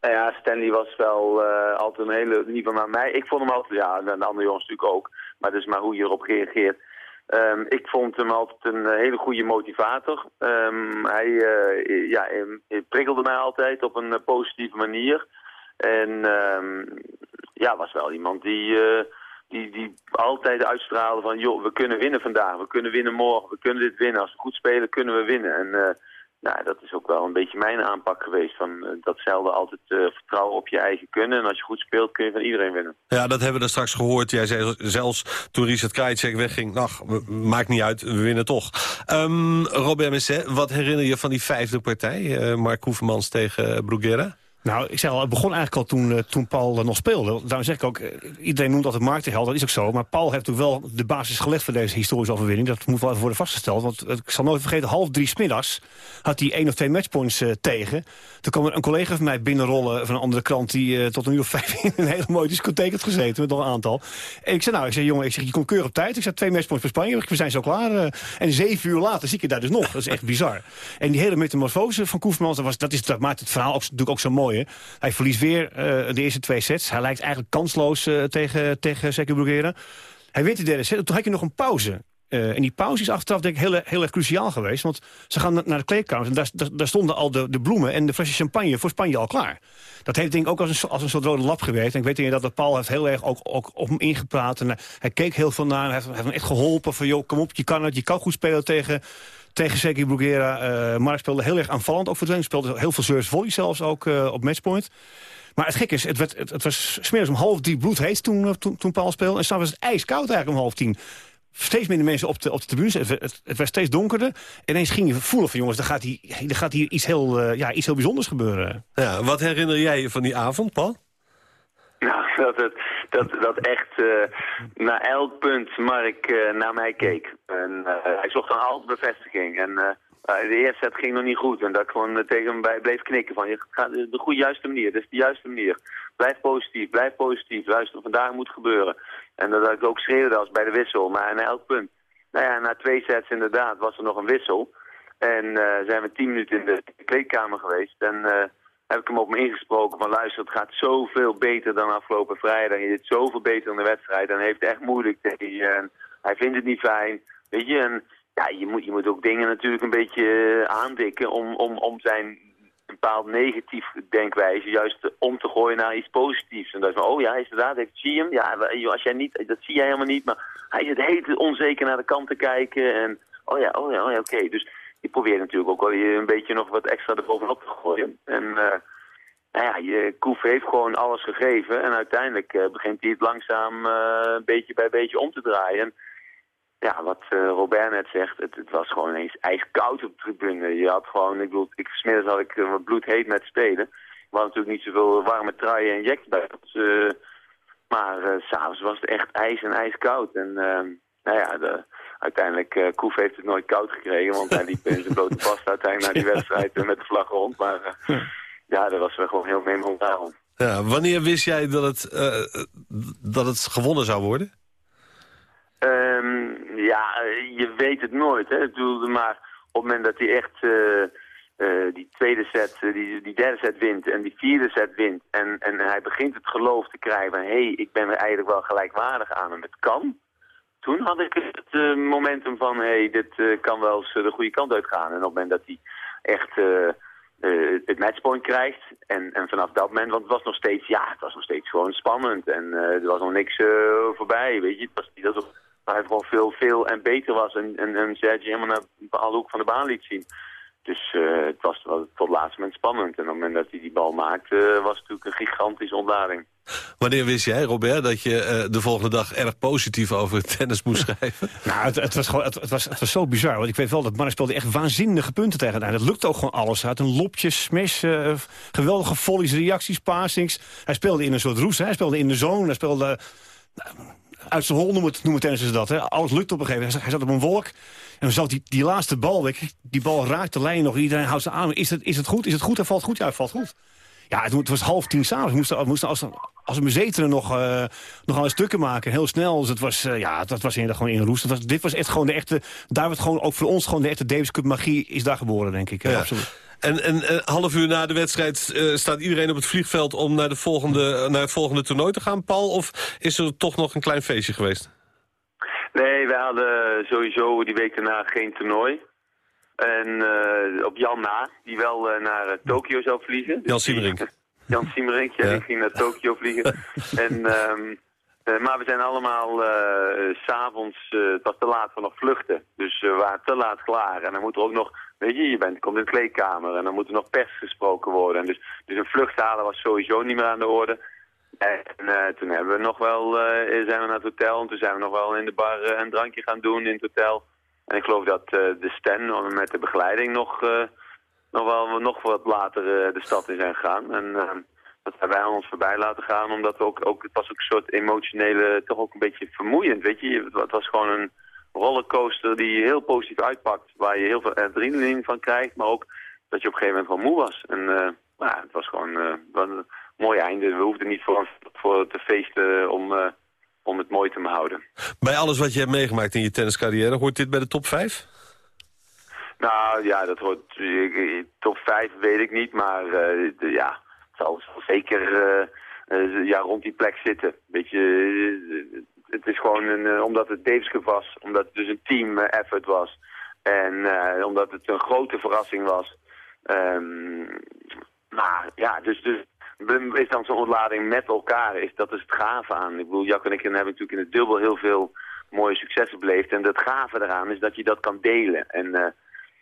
Nou ja, Stanley was wel eh, altijd een hele... Geval naar mij. Ik vond hem altijd... Ja, en de andere jongens natuurlijk ook. Maar het is maar hoe je erop reageert. Ehm, ik vond hem altijd een eh, hele goede motivator. Ehm, hij eh, ja, prikkelde mij altijd op een eh, positieve manier. En ehm, ja, was wel iemand die, die, die altijd uitstraalde van... joh, we kunnen winnen vandaag, we kunnen winnen morgen, we kunnen dit winnen. Als we goed spelen, kunnen we winnen. En nou, dat is ook wel een beetje mijn aanpak geweest. Van, eh, datzelfde altijd eh, vertrouwen op je eigen kunnen. En als je goed speelt, kun je van iedereen winnen. Ja, dat hebben we er straks gehoord. Jij zei zelfs toen Richard Krajicek wegging... nou, maakt niet uit, we winnen toch. Ehm, Robert Messet, wat herinner je van die vijfde partij? eh, Mark Hoevermans tegen Bruguera? Nou, ik zei al, het begon eigenlijk al toen, eh, toen Paul eh, nog speelde. Daarom zeg ik ook, eh, iedereen noemt altijd marktenheld, dat is ook zo. Maar Paul heeft natuurlijk wel de basis gelegd voor deze historische overwinning. Dat moet wel even worden vastgesteld. Want ik zal nooit vergeten, half drie smiddags had hij één of twee matchpoints tegen. Toen kwam er een collega van mij binnenrollen van een andere krant... die tot een uur of vijf in een hele mooie discotheek had gezeten met nog een aantal. En ik zei, nou, ik zei, jongen, ik zeg, je komt keurig op tijd. Ik zei, twee matchpoints voor Spanje, we zijn zo klaar. en zeven uur later zie ik je daar dus nog. Dat is echt bizar. En die hele metamorfose van Koevermans, dat, dat, dat maakt het verhaal ook, natuurlijk ook zo mooi. Hij verliest weer eh, de eerste twee sets. Hij lijkt eigenlijk kansloos eh, tegen, tegen Bruguera. Hij wint de derde set. Toen had je nog een pauze. Eh, en die pauze is achteraf denk ik heel, heel erg cruciaal geweest. Want ze gaan naar de kleedkamer en daar, daar, stonden al de, de bloemen en de flesje champagne voor Spanje al klaar. Dat heeft denk ik ook als een, als een soort rode lap gewerkt. En ik weet inderdaad dat Paul heeft heel erg ook, ook op hem ingepraat. En hij, keek heel veel naar. Hij heeft, heeft hem echt geholpen van joh, kom op, je kan het. Je kan goed spelen tegen, tegen Sergio Bruguera. Eh Mark speelde heel erg aanvallend ook voor de speelde heel veel service volley zelfs ook eh, op matchpoint. Maar het gek is, het, werd, het, was smiddags om half drie bloedheet toen, eh, toen, toen Paul speelde. En s'avonds was het ijskoud eigenlijk om half tien. Steeds minder mensen op de, op de tribunes. Het, het, het werd steeds donkerder. Ineens ging je voelen van jongens, er gaat hier, er gaat hier iets, heel, ja, iets heel bijzonders gebeuren. Ja, wat herinner jij je van die avond, Paul? Nou, dat, het, dat, dat echt eh naar elk punt Mark eh, naar mij keek. En eh, hij zocht dan altijd bevestiging. En de eerste set ging nog niet goed. En dat ik gewoon tegen hem bij bleef knikken van, je gaat de goede juiste manier, dit is de juiste manier. Blijf positief, blijf positief, luister, vandaag moet gebeuren. En dat ik ook schreeuwde als bij de wissel, maar naar elk punt. Nou ja, na twee sets inderdaad was er nog een wissel. En zijn we tien minuten in de kleedkamer geweest. En heb ik hem op me ingesproken van luister, het gaat zoveel beter dan afgelopen vrijdag. Je zit zoveel beter in de wedstrijd en heeft het echt moeilijk tegen je. En hij vindt het niet fijn. Weet je, en ja, je moet, je moet ook dingen natuurlijk een beetje eh, aandikken om, om, om zijn bepaald negatief denkwijze juist om te gooien naar iets positiefs. En dat is van, oh ja, inderdaad, heeft, zie hem? Ja, als jij niet, dat zie jij helemaal niet, maar hij zit heel onzeker naar de kant te kijken en oh ja, oh ja, oh ja, oké. Dus je probeert natuurlijk ook wel een beetje nog wat extra erbovenop te gooien. En eh, nou ja, je, Koef heeft gewoon alles gegeven en uiteindelijk eh, begint hij het langzaam eh, beetje bij beetje om te draaien. En, ja, wat Robert net zegt, het, het was gewoon ineens ijskoud op de tribune. Je had gewoon, ik bedoel, ik, smiddags had ik wat bloedheet met spelen. We hadden natuurlijk niet zoveel warme truien en jacks bij ons. eh, maar s'avonds was het echt ijs en ijskoud. En ehm, nou ja, de, uiteindelijk, eh Koef heeft het nooit koud gekregen, want hij liep in zijn blote past uiteindelijk naar die wedstrijd met de vlag rond. Maar eh, ja, dat was wel gewoon heel memorabel. Ja, wanneer wist jij dat het, eh, dat het gewonnen zou worden? Ehm, ja, je weet het nooit. Hè? Ik bedoel, maar op het moment dat hij echt die tweede set, die, die derde set wint en die vierde set wint... en, en hij begint het geloof te krijgen van... hé, hey, ik ben er eigenlijk wel gelijkwaardig aan en het kan... Toen had ik het eh, momentum van, hé, hey, dit eh, kan wel eens eh, de goede kant uitgaan. En op het moment dat hij echt het matchpoint krijgt. En, en vanaf dat moment, want het was nog steeds, ja, het was nog steeds gewoon spannend. En er was nog niks voorbij, weet je. Het was niet alsof hij gewoon veel, veel en beter was. En, en, en Sergio helemaal naar een hoek van de baan liet zien. Dus uh, het was tot het laatste moment spannend. En op het moment dat hij die bal maakte, was het natuurlijk een gigantische ontlading. Wanneer wist jij, Robert, dat je uh, de volgende dag erg positief over tennis moest schrijven? nou, het, het, was gewoon, het, het, was, het was zo bizar. Want ik weet wel dat Mark speelde echt waanzinnige punten tegen het Dat lukte ook gewoon alles uit. Een lopje, smash, uh, geweldige volleys, reacties, passings. Hij speelde in een soort roes. Hè. Hij speelde in de zone. Hij speelde... uit zijn hol noemen, noemen tennissers dat. Hè. Alles lukte op een gegeven moment. Hij zat op een wolk. En dan zat die, die laatste bal, die bal raakt de lijn nog. Iedereen houdt ze aan. Is het, is het goed? Is het goed? Hij valt goed? Ja, hij valt goed. Ja, het, het was half tien s'avonds. Moesten, moesten als, als een bezetenen nog, uh, nog alle stukken maken. Heel snel. Dus het was, uh, ja, dat was inderdaad gewoon in roest. Was, dit was echt gewoon de echte... Daar werd gewoon ook voor ons gewoon de echte Davis Cup magie is daar geboren, denk ik. Ja. Absoluut. En, en een half uur na de wedstrijd staat iedereen op het vliegveld... om naar, de volgende, naar het volgende toernooi te gaan, Paul? Of is er toch nog een klein feestje geweest? Nee, we hadden sowieso die week daarna geen toernooi. En uh, op Jan na, die wel uh, naar uh, Tokio zou vliegen. Jan Siemerink. Jan Siemerink, ja, die ging naar Tokio vliegen. en, um, maar we zijn allemaal s'avonds, het was te laat voor nog vluchten. Dus we waren te laat klaar. En dan moet er ook nog, weet je, je bent, komt in de kleedkamer en dan moet er nog pers gesproken worden. En dus, dus een vlucht halen was sowieso niet meer aan de orde. En uh, toen hebben we nog wel, uh, zijn we naar het hotel en toen zijn we nog wel in de bar uh, een drankje gaan doen in het hotel. En ik geloof dat de Stan met de begeleiding nog, nog wel nog wat later de stad in zijn gegaan. En dat hebben wij ons voorbij laten gaan, omdat we ook, ook, het was ook een soort emotionele, toch ook een beetje vermoeiend, weet je. Het was gewoon een rollercoaster die heel positief uitpakt, waar je heel veel adrenaline van krijgt, maar ook dat je op een gegeven moment gewoon moe was. En nou, het was gewoon mooi einde. We hoefden niet voor, voor te feesten om, uh, om het mooi te houden. Bij alles wat je hebt meegemaakt in je tenniscarrière, hoort dit bij de top 5? Nou ja, dat hoort, top 5 weet ik niet, maar de, ja, het zal, zeker uh, ja, rond die plek zitten. Beetje, het is gewoon een, omdat het Davis Cup was, omdat het dus een team effort was en omdat het een grote verrassing was. Um, maar ja, dus, dus is dan zo'n ontlading met elkaar. Is, dat is het gave aan. Ik bedoel, Jack en ik hebben natuurlijk in het dubbel heel veel mooie successen beleefd. En het gave eraan is dat je dat kan delen. En uh,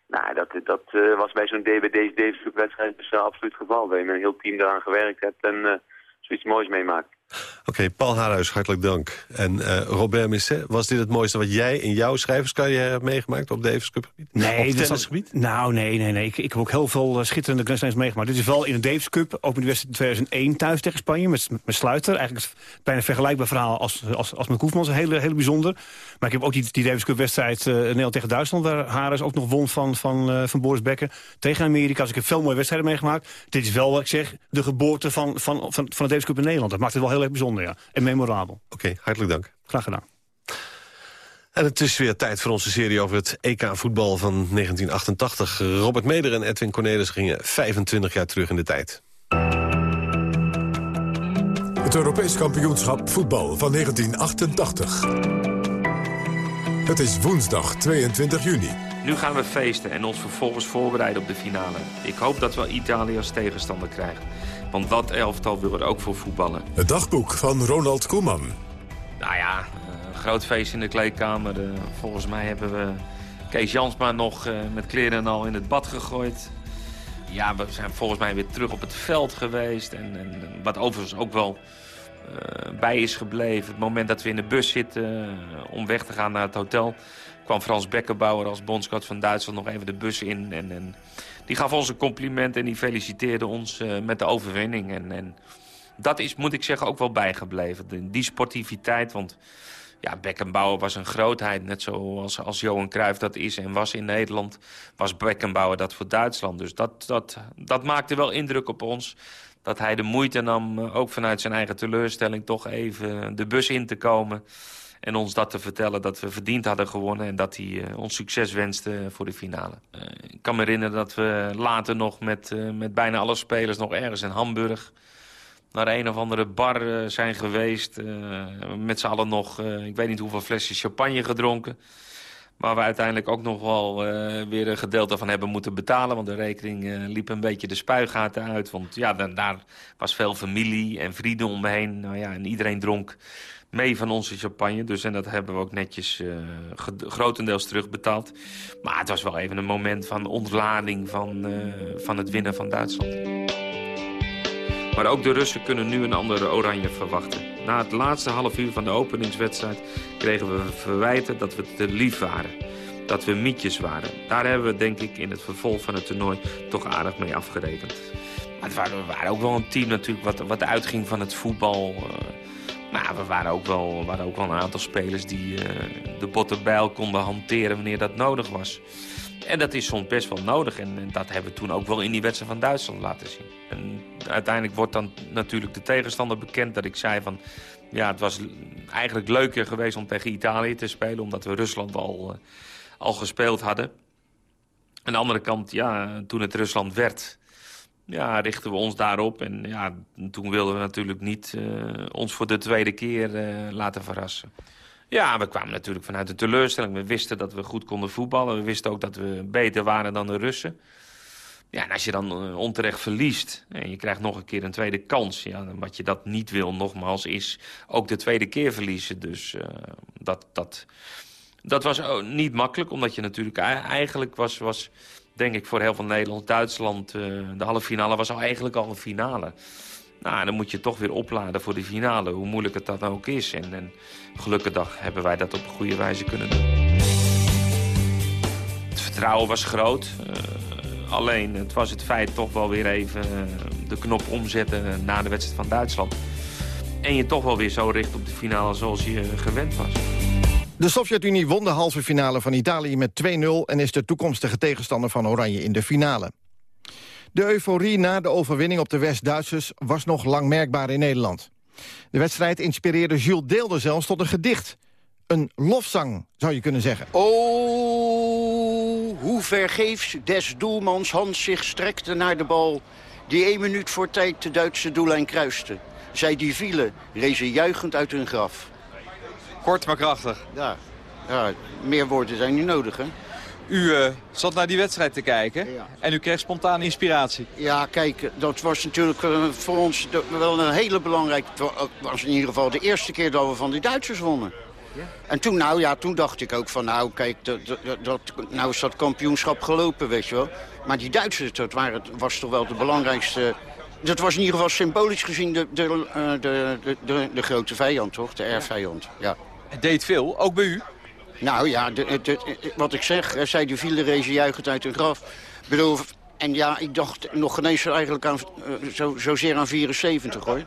nou, dat, dat uh, was bij zo'n DBD's Davis wedstrijd dus absoluut het geval. Dat met een heel team eraan gewerkt hebt en zoiets moois meemaakt. Oké, okay, Paul Haarhuis, hartelijk dank. En uh, Robert Misset, was dit het mooiste wat jij in jouw schrijverscarrière hebt meegemaakt op Davis Cup gebied? Nee, op tennisgebied? Nou, nee, nee, nee. Ik, ik heb ook heel veel uh, schitterende Grand meegemaakt. Dit is wel in de Davis Cup, ook in de wedstrijd 2001 thuis tegen Spanje, met, met Sluiter. Eigenlijk bijna een vergelijkbaar verhaal als, als, als met Koefmans, hele, hele bijzonder. Maar ik heb ook die, die Davis Cup wedstrijd uh, Nederland tegen Duitsland, waar Haarhuis ook nog won van, van, van Boris Becker. Tegen Amerika, dus ik heb veel mooie wedstrijden meegemaakt. Dit is wel, wat ik zeg, de geboorte van, van, van, van de Davis Cup in Nederland. Dat maakt het wel heel erg bijzonder, ja memorabel. Oké, hartelijk dank. Graag gedaan. En het is weer tijd voor onze serie over het EK-voetbal van 1988. Robert Meder en Edwin Cornelis gingen 25 jaar terug in de tijd. Het Europees kampioenschap voetbal van 1988. Het is woensdag 22 juni. Nu gaan we feesten en ons vervolgens voorbereiden op de finale. Ik hoop dat we Italië als tegenstander krijgen. Want dat elftal wil er ook voor voetballen. Het dagboek van Ronald Koeman. Nou ja, een groot feest in de kleedkamer. Eh, volgens mij hebben we Kees Jansma nog eh, met kleren en al in het bad gegooid. Ja, we zijn volgens mij weer terug op het veld geweest. En, en wat overigens ook wel uh, bij is gebleven. Het moment dat we in de bus zitten om weg te gaan naar het hotel... kwam Frans Beckenbauer als bondscoach van Duitsland nog even de bus in. En, en die gaf ons een compliment en die feliciteerde ons uh, met de overwinning. En, en dat is, moet ik zeggen, ook wel bijgebleven. Die sportiviteit, want ja, Beckenbauer was een grootheid. Net zoals als Johan Cruijff dat is en was in Nederland... was Beckenbauer dat voor Duitsland. Dus dat, dat, dat maakte wel indruk op ons. Dat hij de moeite nam, eh, ook vanuit zijn eigen teleurstelling... toch even de bus in te komen... En ons dat te vertellen dat we verdiend hadden gewonnen... en dat hij uh, ons succes wenste voor de finale. Uh, ik kan me herinneren dat we later nog met, met bijna alle spelers... nog ergens in Hamburg naar een of andere bar zijn geweest. met z'n allen nog, ik weet niet hoeveel flesjes champagne gedronken. Waar we uiteindelijk ook nog wel weer een gedeelte van hebben moeten betalen. Want de rekening liep een beetje de spuigaten uit. Want ja, daar was veel familie en vrienden om me heen. Nou ja, en iedereen dronk mee van onze champagne. Dus en dat hebben we ook netjes uh, grotendeels terugbetaald. Maar het was wel even een moment van ontlading van, uh, van het winnen van Duitsland. Maar ook de Russen kunnen nu een andere oranje verwachten. Na het laatste half uur van de openingswedstrijd kregen we verwijten dat we te lief waren. Dat we mietjes waren. Daar hebben we denk ik in het vervolg van het toernooi toch aardig mee afgerekend. Maar we waren ook wel een team natuurlijk wat, wat uitging van het voetbal. Uh, maar we waren ook wel, waren ook wel een aantal spelers die uh, de bottenbijl konden hanteren wanneer dat nodig was. En dat is soms best wel nodig. En, en, dat hebben we toen ook wel in die wedstrijd van Duitsland laten zien. En uiteindelijk wordt dan natuurlijk de tegenstander bekend dat ik zei van... Ja, het was eigenlijk leuker geweest om tegen Italië te spelen... omdat we Rusland al, uh, al gespeeld hadden. Aan de andere kant, ja, toen het Rusland werd... Ja, richten we ons daarop. En ja, toen wilden we natuurlijk niet uh, ons voor de tweede keer uh, laten verrassen. Ja, we kwamen natuurlijk vanuit de teleurstelling. We wisten dat we goed konden voetballen. We wisten ook dat we beter waren dan de Russen. Ja, en als je dan uh, onterecht verliest en je krijgt nog een keer een tweede kans... Ja, wat je dat niet wil, nogmaals, is ook de tweede keer verliezen. Dus dat, dat, dat was niet makkelijk, omdat je natuurlijk eigenlijk was... was denk ik voor heel veel Nederland, Duitsland, uh, de halve finale was al eigenlijk al een finale. Nou, dan moet je toch weer opladen voor de finale, hoe moeilijk het dan ook is. En, en gelukkig hebben wij dat op een goede wijze kunnen doen. Het vertrouwen was groot. Uh, alleen, het was het feit toch wel weer even uh, de knop omzetten na de wedstrijd van Duitsland. En je toch wel weer zo richt op de finale zoals je gewend was. De Sovjet-Unie won de halve finale van Italië met 2-0... en is de toekomstige tegenstander van Oranje in de finale. De euforie na de overwinning op de West-Duitsers was nog lang merkbaar in Nederland. De wedstrijd inspireerde Jules Deelde zelfs tot een gedicht. Een lofzang, zou je kunnen zeggen. Oh, hoe vergeefs des doelmans hand zich strekte naar de bal... die één minuut voor tijd de Duitse doellijn kruiste. Zij die vielen, rezen juichend uit hun graf. Kort maar krachtig. Ja, ja meer woorden zijn niet nodig, hè? U uh, zat naar die wedstrijd te kijken ja. en u kreeg spontaan inspiratie. Ja, kijk, dat was natuurlijk uh, voor ons de, wel een hele belangrijke... Het was in ieder geval de eerste keer dat we van die Duitsers wonnen. Ja. En toen, nou ja, toen dacht ik ook van, nou kijk, dat, dat, nou is dat kampioenschap gelopen, weet je wel. Maar die Duitsers, dat waren, was toch wel de belangrijkste... Dat was in ieder geval symbolisch gezien de, de, de, de, de, de, grote vijand, toch? De erfvijand, ja. Het deed veel, ook bij u? Nou ja, de, de, wat ik zeg, zij die vielen rezen juichend uit hun graf. Ik bedoel, en ja, ik dacht nog geen eens eigenlijk aan, zo, zozeer aan 74 hoor.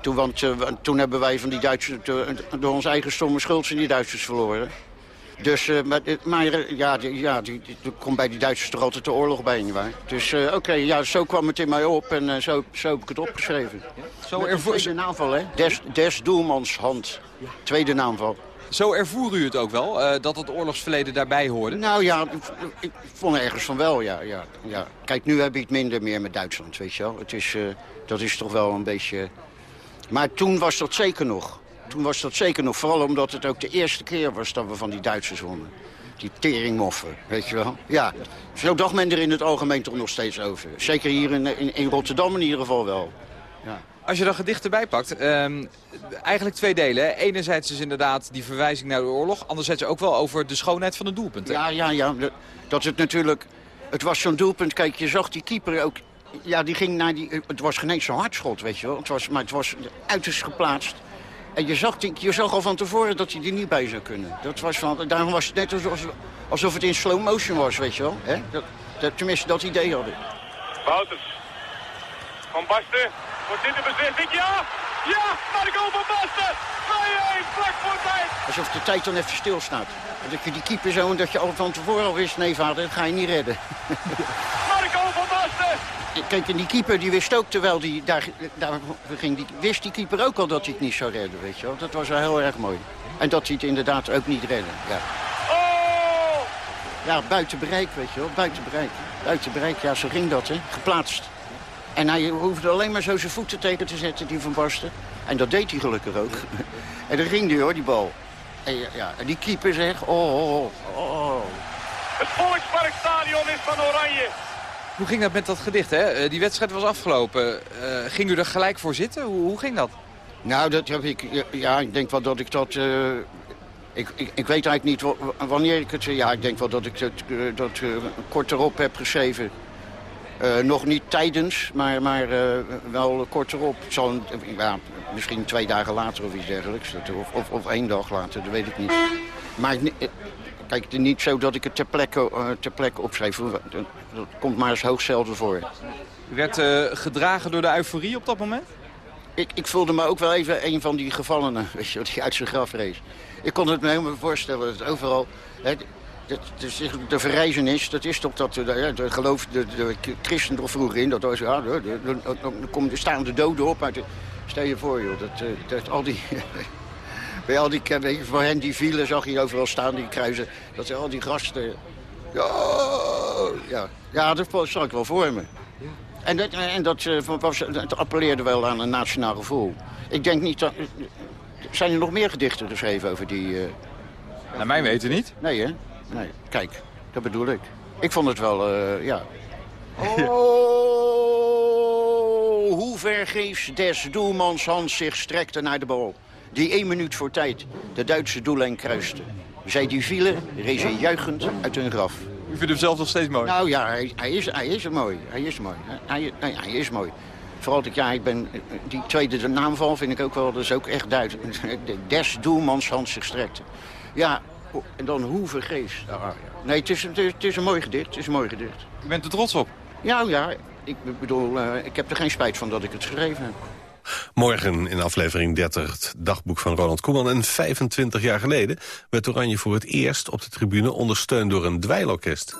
Toen, want uh, toen hebben wij van die Duitsers, door ons eigen stomme schuld zijn die Duitsers verloren. Dus, uh, maar, maar ja, die, ja die, die, komt bij die Duitsers toch altijd de oorlog bij, nietwaar? Dus uh, oké, okay, ja, zo kwam het in mij op en uh, zo, zo heb ik het opgeschreven. Ja? Zo. Tweede naamval, hè? Des, des doelmans hand. Tweede naamval. Zo ervoer u het ook wel, dat het oorlogsverleden daarbij hoorde? Nou ja, ik, vond ergens van wel, ja, ja, ja. Kijk, nu heb ik het minder meer met Duitsland, weet je wel. Het is, dat is toch wel een beetje... Maar toen was dat zeker nog. Toen was dat zeker nog, vooral omdat het ook de eerste keer was dat we van die Duitsers wonnen. Die teringmoffen, weet je wel. Ja, zo dacht men er in het algemeen toch nog steeds over. Zeker hier in, in, in Rotterdam in ieder geval wel. Ja. Als je dan gedicht erbij pakt, um, eigenlijk twee delen. Hè? Enerzijds is inderdaad die verwijzing naar de oorlog. Anderzijds ook wel over de schoonheid van het doelpunt. Hè? Ja, ja, ja. Dat het natuurlijk... Het was zo'n doelpunt, kijk, je zag die keeper ook... Ja, die ging naar die... Het was geen eens zo'n hardschot, weet je wel. Het was, maar het was uiterst geplaatst. En je zag, je zag al van tevoren dat hij er niet bij zou kunnen. Dat was van, daarom was het net alsof, alsof het in slow motion was, weet je wel. Hè? Dat, dat, tenminste, dat idee hadden. Wouters. Van Basten. Wordt dit de beslissing? Ja! Ja! Naar de goal van Basten! 2-1, vlak voor tijd! Alsof de tijd dan even stilstaat. Dat je die keeper zo en dat je al van tevoren al wist... nee vader, dat ga je niet redden. Kijk, en die keeper die wist ook, terwijl die daar, daar ging, die, wist die keeper ook al dat hij het niet zou redden, weet je wel. Dat was wel heel erg mooi. En dat hij het inderdaad ook niet redde, ja. Oh! Ja, buiten bereik, weet je wel, buiten bereik. Buiten bereik, ja, zo ging dat, hè. Geplaatst. En hij hoefde alleen maar zo zijn voeten tegen te zetten, die Van Basten. En dat deed hij gelukkig ook. en dan ging hij hoor, die bal. En, ja, en die keeper zegt, oh, oh, oh. Het Volksparkstadion is van Oranje. Hoe ging dat met dat gedicht? Hè? Die wedstrijd was afgelopen. Uh, ging u er gelijk voor zitten? Hoe, hoe ging dat? Nou, dat heb ik... Ja, ik denk wel dat ik dat... eh, ik, ik, ik weet eigenlijk niet wa- wanneer ik het... Ja, ik denk wel dat ik eh, dat, eh, kort erop heb geschreven. Eh, nog niet tijdens, maar, maar eh, wel kort erop. Een- ja, misschien twee dagen later of iets dergelijks. Dat- Of, of, of één dag later, dat weet ik niet. Maar eh, kijk, het is niet zo dat ik het ter plekke, eh, ter plekke opschrijf. Dat, komt maar eens hoogst zelden voor. U werd eh, gedragen door de euforie op dat moment? Ik, ik voelde me ook wel even een van die gevallenen, weet je, die uit zijn graf rees. Ik kon het me helemaal voorstellen dat overal... Hè, dat, dus de verrijzenis, dat is toch dat... eh, Ja, de geloof, de, de christen er vroeger in, dat was... Ja, de- de- de- dan komen de doden op de... Stel je voor, joh, dat, eh, dat al die... Bij al die, voor hen die vielen zag je overal staan, die kruisen. Dat zijn al die gasten... Ja, ja, ja dat zag ik wel voor me. En dat, en dat, eh, was, dat appelleerde wel aan een nationaal gevoel. Ik denk niet dat... Zijn er nog meer gedichten geschreven over die... eh, Naar mij weten niet. Nee, hè? Nee. Kijk, dat bedoel ik. Ik vond het wel, eh, ja... Oh, hoe vergeefs des doelmans hand zich strekte naar de bal. Die één minuut voor tijd de Duitse doellijn kruiste. Zij die vielen, rezen juichend uit hun graf. U vindt hem zelf nog steeds mooi? Nou ja, hij, hij, is, hij is mooi. Hij is mooi. Hij, hij, hij is mooi. Vooral dat ja, ik ben, die tweede de naamval vind ik ook wel, dat is ook echt Duits. De Des doelmans hand zich strekte. Ja, en dan hoe vergeefs. Ah, ja. Nee, het is, het, is, het is een mooi gedicht. Het is een mooi gedicht. U bent er trots op? Ja, ja. Ik bedoel, eh, ik heb er geen spijt van dat ik het geschreven heb. Morgen in aflevering 30 het dagboek van Ronald Koeman. En 25 jaar geleden werd Oranje voor het eerst op de tribune ondersteund door een dweilorkest.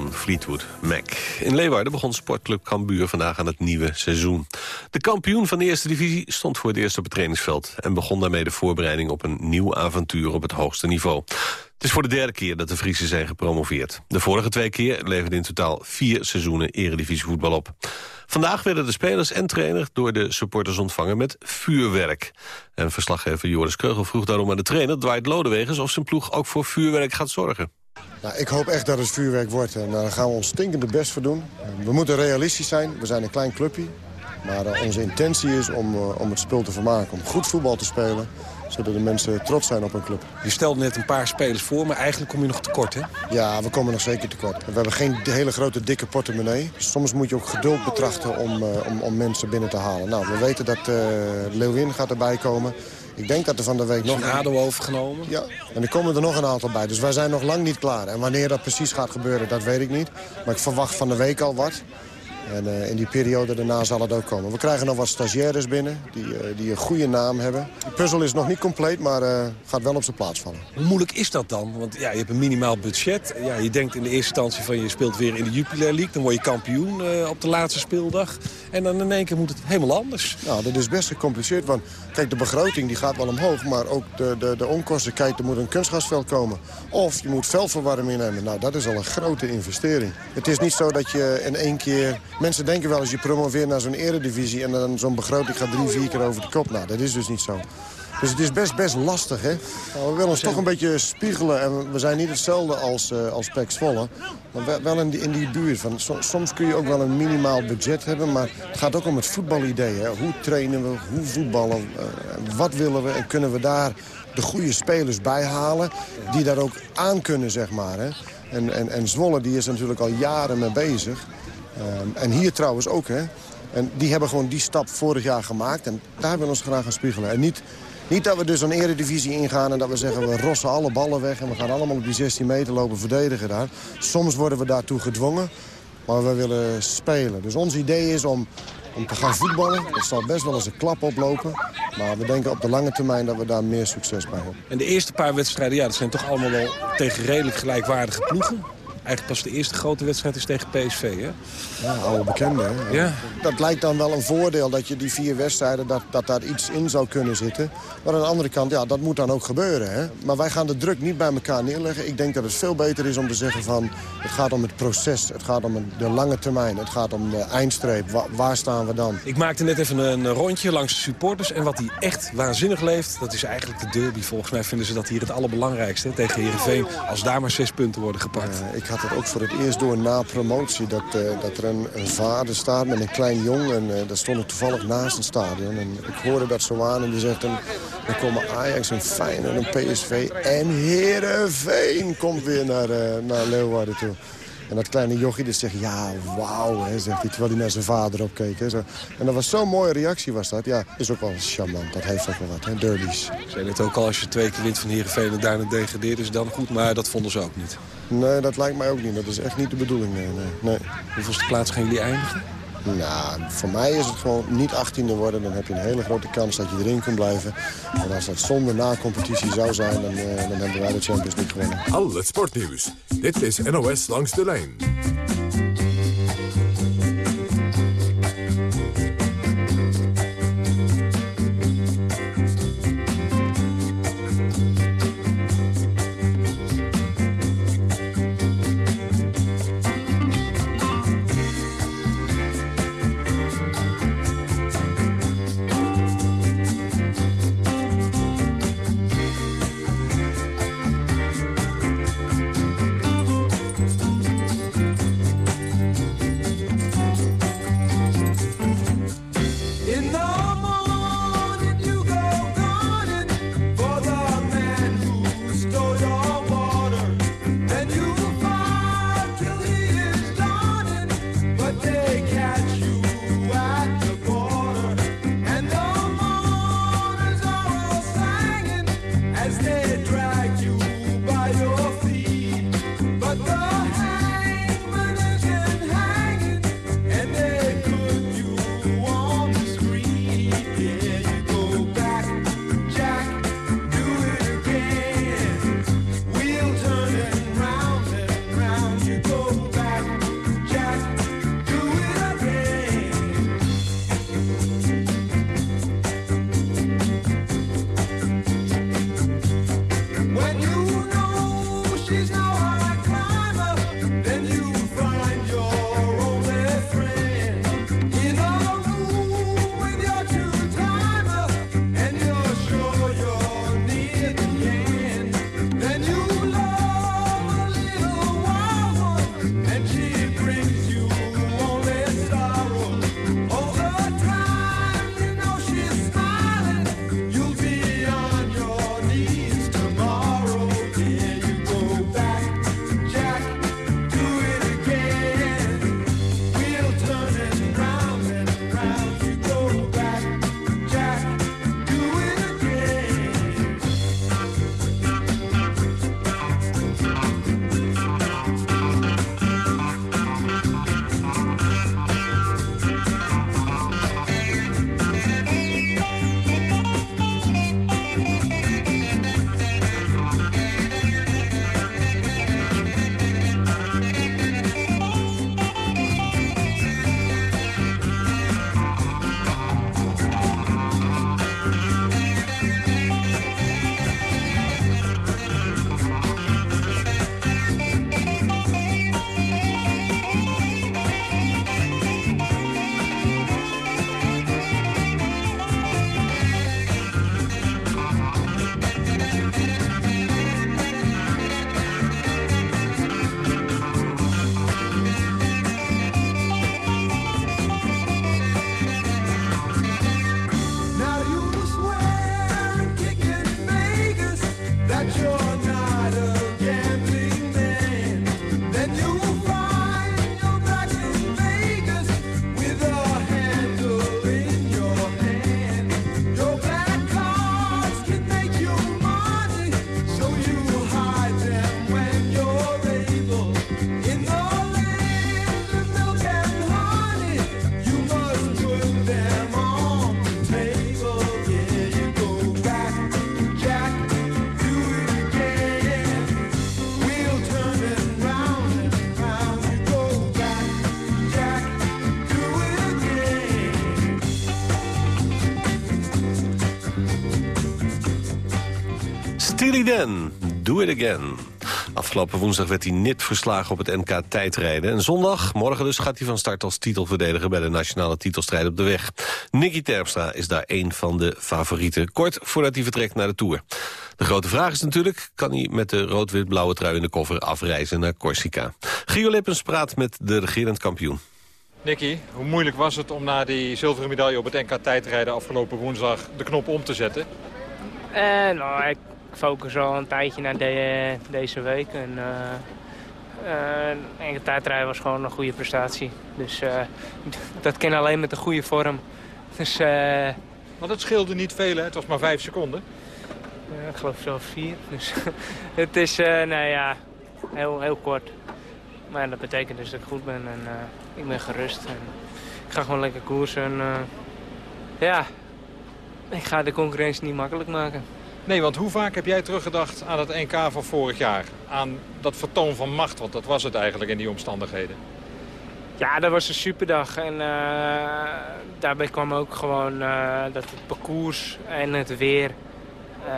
Van Fleetwood Mac. In Leeuwarden begon sportclub Cambuur vandaag aan het nieuwe seizoen. De kampioen van de eerste divisie stond voor het eerst op het trainingsveld... en begon daarmee de voorbereiding op een nieuw avontuur op het hoogste niveau. Het is voor de derde keer dat de Friesen zijn gepromoveerd. De vorige twee keer leverden in totaal vier seizoenen eredivisievoetbal op. Vandaag werden de spelers en trainer door de supporters ontvangen met vuurwerk. En verslaggever Joris Keugel vroeg daarom aan de trainer Dwight Lodewegers... of zijn ploeg ook voor vuurwerk gaat zorgen. Nou, ik hoop echt dat het vuurwerk wordt en daar gaan we ons stinkende best voor doen. We moeten realistisch zijn, we zijn een klein clubje. Maar uh, onze intentie is om, uh, om het spul te vermaken, om goed voetbal te spelen zodat de mensen trots zijn op hun club. Je stelde net een paar spelers voor, maar eigenlijk kom je nog tekort, hè? Ja, we komen nog zeker tekort. We hebben geen hele grote, dikke portemonnee. Soms moet je ook geduld betrachten om, uh, om, om mensen binnen te halen. Nou, we weten dat uh, Leeuwin gaat erbij komen. Ik denk dat er van de week nog... Is ADO overgenomen? Ja, en er komen er nog een aantal bij. Dus wij zijn nog lang niet klaar. En wanneer dat precies gaat gebeuren, dat weet ik niet. Maar ik verwacht van de week al wat. En uh, in die periode daarna zal het ook komen. We krijgen nog wat stagiaires binnen die, uh, die een goede naam hebben. De puzzel is nog niet compleet, maar uh, gaat wel op zijn plaats vallen. Hoe moeilijk is dat dan? Want ja, je hebt een minimaal budget. Ja, je denkt in de eerste instantie van je speelt weer in de Jupiler League. Dan word je kampioen op de laatste speeldag. En dan in één keer moet het helemaal anders. Nou, dat is best gecompliceerd. Want kijk, de begroting die gaat wel omhoog. Maar ook de, de, de onkosten. Kijk, er moet een kunstgasveld komen. Of je moet veldverwarming nemen. Nou, dat is al een grote investering. Het is niet zo dat je in één keer Mensen denken wel als je promoveert naar zo'n eredivisie... en dan zo'n begroting gaat drie, vier keer over de kop. Nou, dat is dus niet zo. Dus het is best, best lastig, hè? Nou, we willen ons toch een beetje spiegelen. En we zijn niet hetzelfde als, uh, als Pek Zwolle. Maar wel in die, in die buurt. Van, soms kun je ook wel een minimaal budget hebben. Maar het gaat ook om het voetbalidee. Hè? Hoe trainen we? Hoe voetballen? Uh, wat willen we? En kunnen we daar de goede spelers bij halen? Die daar ook aan kunnen, zeg maar. Hè? En, en, en Zwolle die is natuurlijk al jaren mee bezig. Um, en hier trouwens ook, hè. En die hebben gewoon die stap vorig jaar gemaakt. En daar willen we ons graag aan spiegelen. En niet, niet dat we dus een eredivisie ingaan en dat we zeggen... we rossen alle ballen weg en we gaan allemaal op die 16 meter lopen verdedigen daar. Soms worden we daartoe gedwongen, maar we willen spelen. Dus ons idee is om, om te gaan voetballen. Dat zal best wel eens een klap oplopen. Maar we denken op de lange termijn dat we daar meer succes bij hebben. En de eerste paar wedstrijden, ja, dat zijn toch allemaal wel tegen redelijk gelijkwaardige ploegen? Eigenlijk pas de eerste grote wedstrijd is tegen PSV, hè? Ja, oude bekende, hè? Ja. Dat lijkt dan wel een voordeel dat je die vier wedstrijden, dat, dat daar iets in zou kunnen zitten. Maar aan de andere kant, ja, dat moet dan ook gebeuren, hè? Maar wij gaan de druk niet bij elkaar neerleggen. Ik denk dat het veel beter is om te zeggen van, het gaat om het proces. Het gaat om de lange termijn. Het gaat om de eindstreep. Wa waar staan we dan? Ik maakte net even een rondje langs de supporters. En wat die echt waanzinnig leeft, dat is eigenlijk de derby. Volgens mij vinden ze dat hier het allerbelangrijkste, tegen Heerenveen. Als daar maar zes punten worden gepakt. Ik het ook voor het eerst door na promotie. Dat, uh, dat er een, vader staat met een klein jong. En uh, dat stond toevallig naast het stadion. En ik hoorde dat zo aan en die zegt... dan komen Ajax en Feyenoord en PSV en Heerenveen komt weer naar, uh, naar Leeuwarden toe. En dat kleine jochie die zegt, ja, wauw, zegt hij, terwijl hij naar zijn vader opkeek. Hè. En dat was zo'n mooie reactie, was dat. Ja, is ook wel charmant, dat heeft ook wel wat, hè, derbies. Zei het ook al, als je twee keer wint van Heerenveen en daarna degradeert, is dan goed. Maar dat vonden ze ook niet. Nee, dat lijkt mij ook niet. Dat is echt niet de bedoeling, nee. nee, nee. Hoeveelste plaats gaan jullie eindigen? Nou, voor mij is het gewoon niet 18e worden. Dan heb je een hele grote kans dat je erin kunt blijven. En als dat zonder na-competitie zou zijn, dan, uh, dan hebben wij de Champions League gewonnen. Al het sportnieuws. Dit is NOS Langs de Lijn. It Again. Afgelopen woensdag werd hij net verslagen op het NK tijdrijden. En zondag, morgen dus, gaat hij van start als titelverdediger... bij de nationale titelstrijd op de weg. Nicky Terpstra is daar een van de favorieten. Kort voordat hij vertrekt naar de Tour. De grote vraag is natuurlijk, kan hij met de rood-wit-blauwe trui in de koffer afreizen naar Corsica? Gio Lippens praat met de regerend kampioen. Nicky, hoe moeilijk was het om na die zilveren medaille op het NK tijdrijden afgelopen woensdag de knop om te zetten? Eh, nou, ik focus al een tijdje naar de- deze week. En, eh eh, enkele tijdrijden was gewoon een goede prestatie. Dus eh, dat kan alleen met een goede vorm. Dus, eh, Want het scheelde niet veel, hè? het was maar vijf seconden. Ik geloof zelfs vier. Dus het is, eh nou ja, heel, heel kort. Maar dat betekent dus dat ik goed ben en eh, ik ben gerust. En ik ga gewoon lekker koersen. En, eh, ja, ik ga de concurrentie niet makkelijk maken. Nee, want hoe vaak heb jij teruggedacht aan het NK van vorig jaar? Aan dat vertoon van macht, want dat was het eigenlijk in die omstandigheden. Ja, dat was een superdag. En eh, daarbij kwam ook gewoon eh, dat het parcours en het weer eh,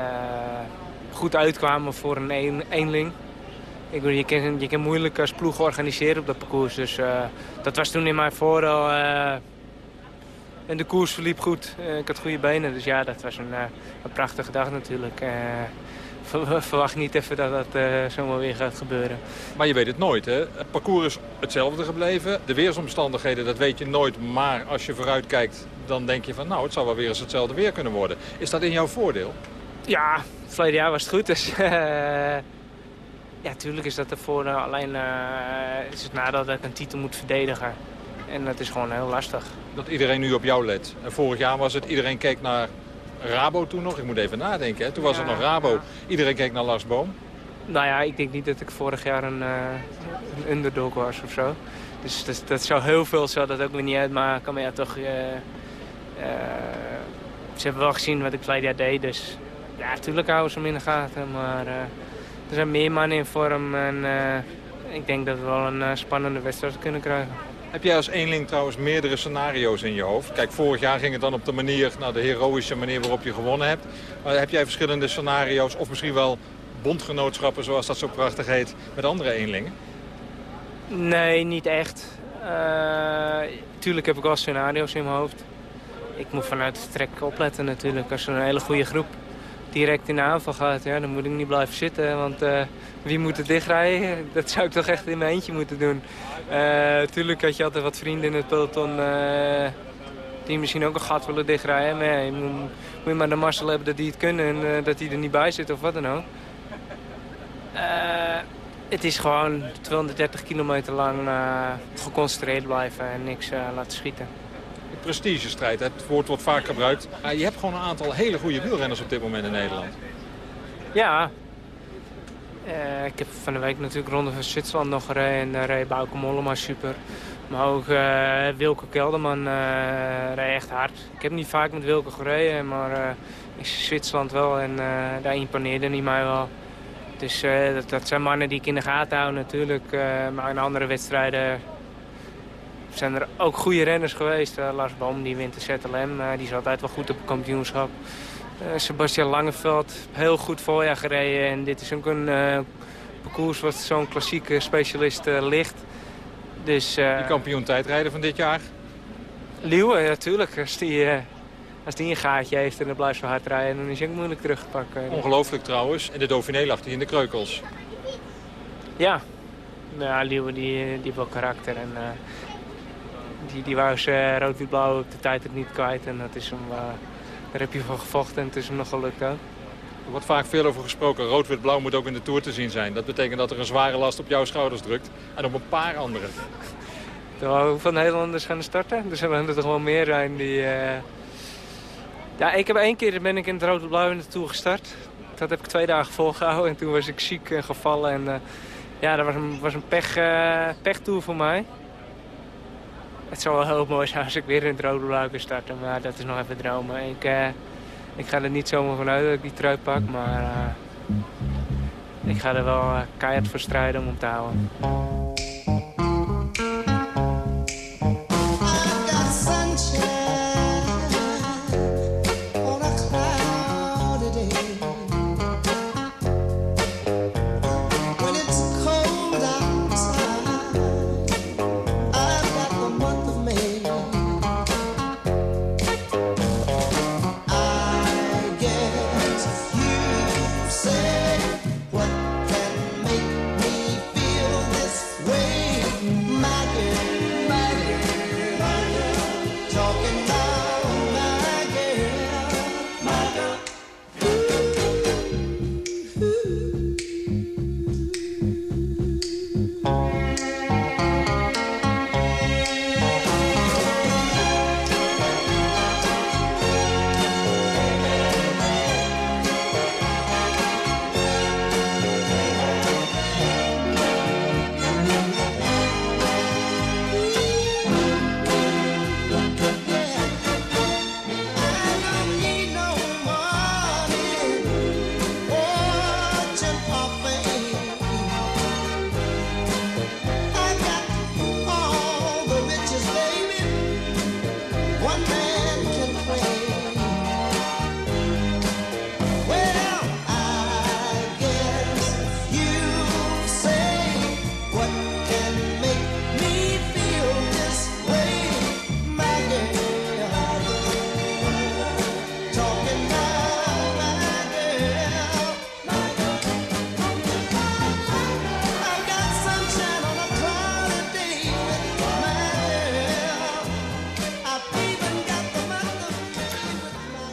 goed uitkwamen voor een een- eenling. Ik bedoel, je, je kan moeilijk als ploeg organiseren op dat parcours. Dus dat was toen in mijn voordeel. En de koers verliep goed. Eh, ik had goede benen. Dus ja, dat was een, eh, een prachtige dag natuurlijk. Eh, ver- verwacht niet even dat dat zomaar weer gaat gebeuren. Maar je weet het nooit, hè? Het parcours is hetzelfde gebleven. De weersomstandigheden, dat weet je nooit. Maar als je vooruit kijkt, dan denk je van... nou, het zou wel weer eens hetzelfde weer kunnen worden. Is dat in jouw voordeel? Ja, het verleden jaar was het goed. Dus ja, tuurlijk is dat ervoor. alleen is het nadeel dat ik een titel moet verdedigen. En dat is gewoon heel lastig. Dat iedereen nu op jou let. En vorig jaar was het, iedereen keek naar Rabo toen nog. Ik moet even nadenken, hè? Toen was het nog Rabo. Iedereen keek naar Lars Boom. Nou ja, ik denk niet dat ik vorig jaar een, eh, een underdog was of zo. Dus dat, dat zou heel veel zou dat ook weer niet uitmaken. Maar ja, toch... eh, eh, ze hebben wel gezien wat ik verleden jaar deed. Dus ja, natuurlijk houden ze hem in de gaten. Maar er zijn meer mannen in vorm. En ik denk dat we wel een spannende wedstrijd kunnen krijgen. Heb jij als eenling trouwens meerdere scenario's in je hoofd? Kijk, vorig jaar ging het dan op de manier, nou, de heroïsche manier waarop je gewonnen hebt. Maar heb jij verschillende scenario's of misschien wel bondgenootschappen, zoals dat zo prachtig heet, met andere eenlingen? Nee, niet echt. Eh, tuurlijk heb ik wel scenario's in mijn hoofd. Ik moet vanuit het trek opletten natuurlijk. Als er een hele goede groep direct in de aanval gaat, dan moet ik niet blijven zitten. Want eh, wie moet het dichtrijden? Dat zou ik toch echt in mijn eentje moeten doen. Eh tuurlijk had je altijd wat vrienden in het peloton eh, die misschien ook een gat willen dichtrijden. Maar je moet, maar de mazzel hebben dat die het kunnen en dat die er niet bij zit of wat dan ook. Het is gewoon 230 kilometer lang geconcentreerd blijven en niks laten schieten. Prestigestrijd, het woord wordt vaak gebruikt. Je hebt gewoon een aantal hele goede wielrenners op dit moment in Nederland. Ja. Eh, ik heb van de week natuurlijk Ronde van Zwitserland nog gereden. En reed Bauke Mollema super. Maar ook eh, Wilke Kelderman reed echt hard. Ik heb niet vaak met Wilke gereden, maar eh in Zwitserland wel. En daar imponeerde hij mij wel. Dus dat, dat zijn mannen die ik in de gaten hou natuurlijk. Maar in andere wedstrijden zijn er ook goede renners geweest. Eh, Lars Boom die wint de ZLM. eh, die is altijd wel goed op het kampioenschap. Eh, Sebastian Langeveld, heel goed voorjaar gereden. En dit is ook een parcours wat zo'n klassieke specialist ligt. Dus, Die kampioen tijdrijden van dit jaar. Leeuwen, natuurlijk. Als die, als die een gaatje heeft en dan blijft zo hard rijden, dan is hij ook moeilijk terug te pakken. Ongelooflijk trouwens. In de Dauphiné lag hij in de kreukels. Ja, ja Leeuwen die, die heeft wel karakter. En, die, die wou ze rood-wit-blauw op de tijd het niet kwijt. En dat is hem, eh, daar heb je voor gevochten en het is hem nog gelukt ook. Er wordt vaak veel over gesproken. Rood-wit-blauw moet ook in de Tour te zien zijn. Dat betekent dat er een zware last op jouw schouders drukt. En op een paar anderen. Hoeveel Nederlanders gaan starten? Er zullen er toch wel meer zijn die... eh, Ja, ik heb één keer ben ik in het rood-blauw in de Tour gestart. Dat heb ik twee dagen volgehouden en toen was ik ziek en gevallen. En, eh, ja, dat was een, was een pech, eh, pechtour voor mij. Het zou wel heel mooi zijn als ik weer in het rode-blauw kan starten. Maar dat is nog even dromen. Ik, eh, ik ga er niet zomaar vanuit dat ik die trui pak. Maar eh, ik ga er wel eh, keihard voor strijden om hem te houden.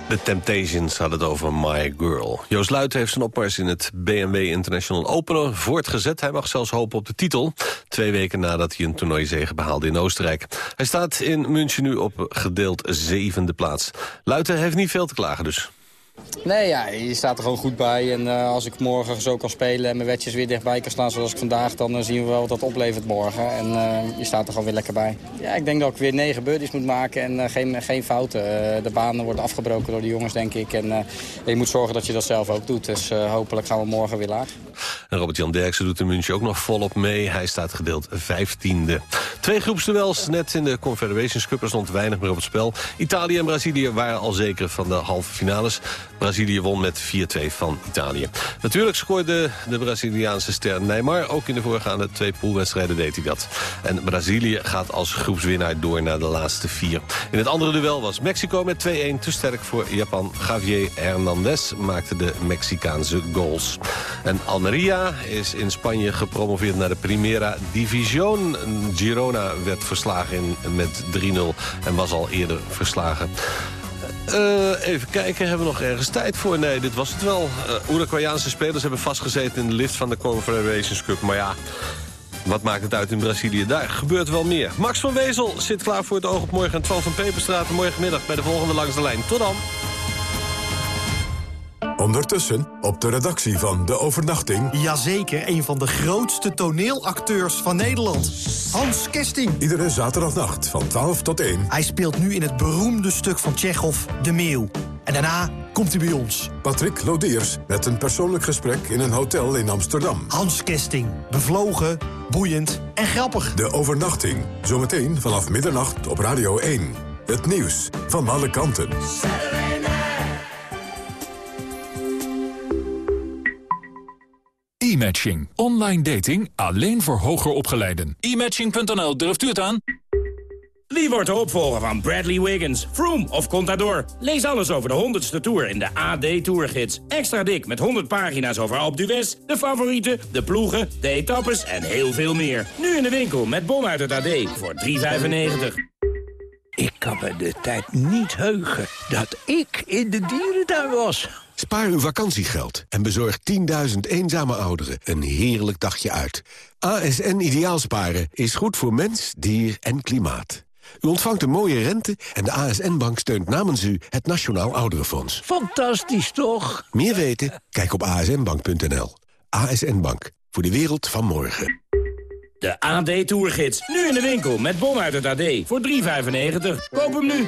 The Temptations had het over My Girl. Joost Luiten heeft zijn opmars in het BMW International Open voortgezet. Hij mag zelfs hopen op de titel. Twee weken nadat hij een toernooizege behaalde in Oostenrijk. Hij staat in München nu op gedeeld zevende plaats. Luiten heeft niet veel te klagen dus. Nee, ja, je staat er gewoon goed bij. En eh, als ik morgen zo kan spelen en mijn wedjes weer dichtbij kan staan zoals ik vandaag... dan eh, zien we wel wat dat oplevert morgen. En eh, je staat er gewoon weer lekker bij. Ja, ik denk dat ik weer negen birdies moet maken en geen, geen fouten. De banen worden afgebroken door de jongens, denk ik. En je moet zorgen dat je dat zelf ook doet. Dus hopelijk gaan we morgen weer laag. En Robert-Jan Derksen doet in München ook nog volop mee. Hij staat gedeeld vijftiende. Twee groepsduels, net in de Confederations Cup. Er stond weinig meer op het spel. Italië en Brazilië waren al zeker van de halve finales. Brazilië won met 4-2 van Italië. Natuurlijk scoorde de Braziliaanse ster Neymar. Ook in de voorgaande twee poolwedstrijden deed hij dat. En Brazilië gaat als groepswinnaar door naar de laatste vier. In het andere duel was Mexico met 2-1 te sterk voor Japan. Javier Hernandez maakte de Mexicaanse goals. En Almeria is in Spanje gepromoveerd naar de Primera División. Girona werd verslagen met 3-0 en was al eerder verslagen. Eh, even kijken, hebben we nog ergens tijd voor? Nee, dit was het wel. Uh, Uruguayaanse spelers hebben vastgezeten in de lift van de Confederations Cup. Maar ja, wat maakt het uit in Brazilië? Daar gebeurt wel meer. Max van Wezel zit klaar voor het oog op morgen. En Twan van Peperstraat morgenmiddag bij de volgende Langs de Lijn. Tot dan. Ondertussen op de redactie van De Overnachting... Jazeker, een van de grootste toneelacteurs van Nederland. Hans Kesting. Iedere zaterdagnacht van 12 tot 1. Hij speelt nu in het beroemde stuk van Tsjechov, De Meeuw. En daarna komt hij bij ons. Patrick Lodiers met een persoonlijk gesprek in een hotel in Amsterdam. Hans Kesting. Bevlogen, boeiend en grappig. De Overnachting. Zometeen vanaf middernacht op Radio 1. Het nieuws van alle kanten. E-matching. Online dating alleen voor hoger opgeleiden. E-matching.nl, durft u het aan? Wie wordt de opvolger van Bradley Wiggins, Froome of Contador? Lees alles over de 100ste Tour in de AD Tourgids. Extra dik met 100 pagina's over Alpe d'Huez, de favorieten, de ploegen, de etappes en heel veel meer. Nu in de winkel met bon uit het AD voor 3,95. Ik kan me de tijd niet heugen dat ik in de dierentuin was. Spaar uw vakantiegeld en bezorg 10.000 eenzame ouderen een heerlijk dagje uit. ASN Ideaalsparen is goed voor mens, dier en klimaat. U ontvangt een mooie rente en de ASN-bank steunt namens u het Nationaal Ouderenfonds. Fantastisch toch? Meer weten? Kijk op asnbank.nl. ASN Bank, voor de wereld van morgen. De AD Tourgids, nu in de winkel met bon uit het AD voor 3,95. Koop hem nu.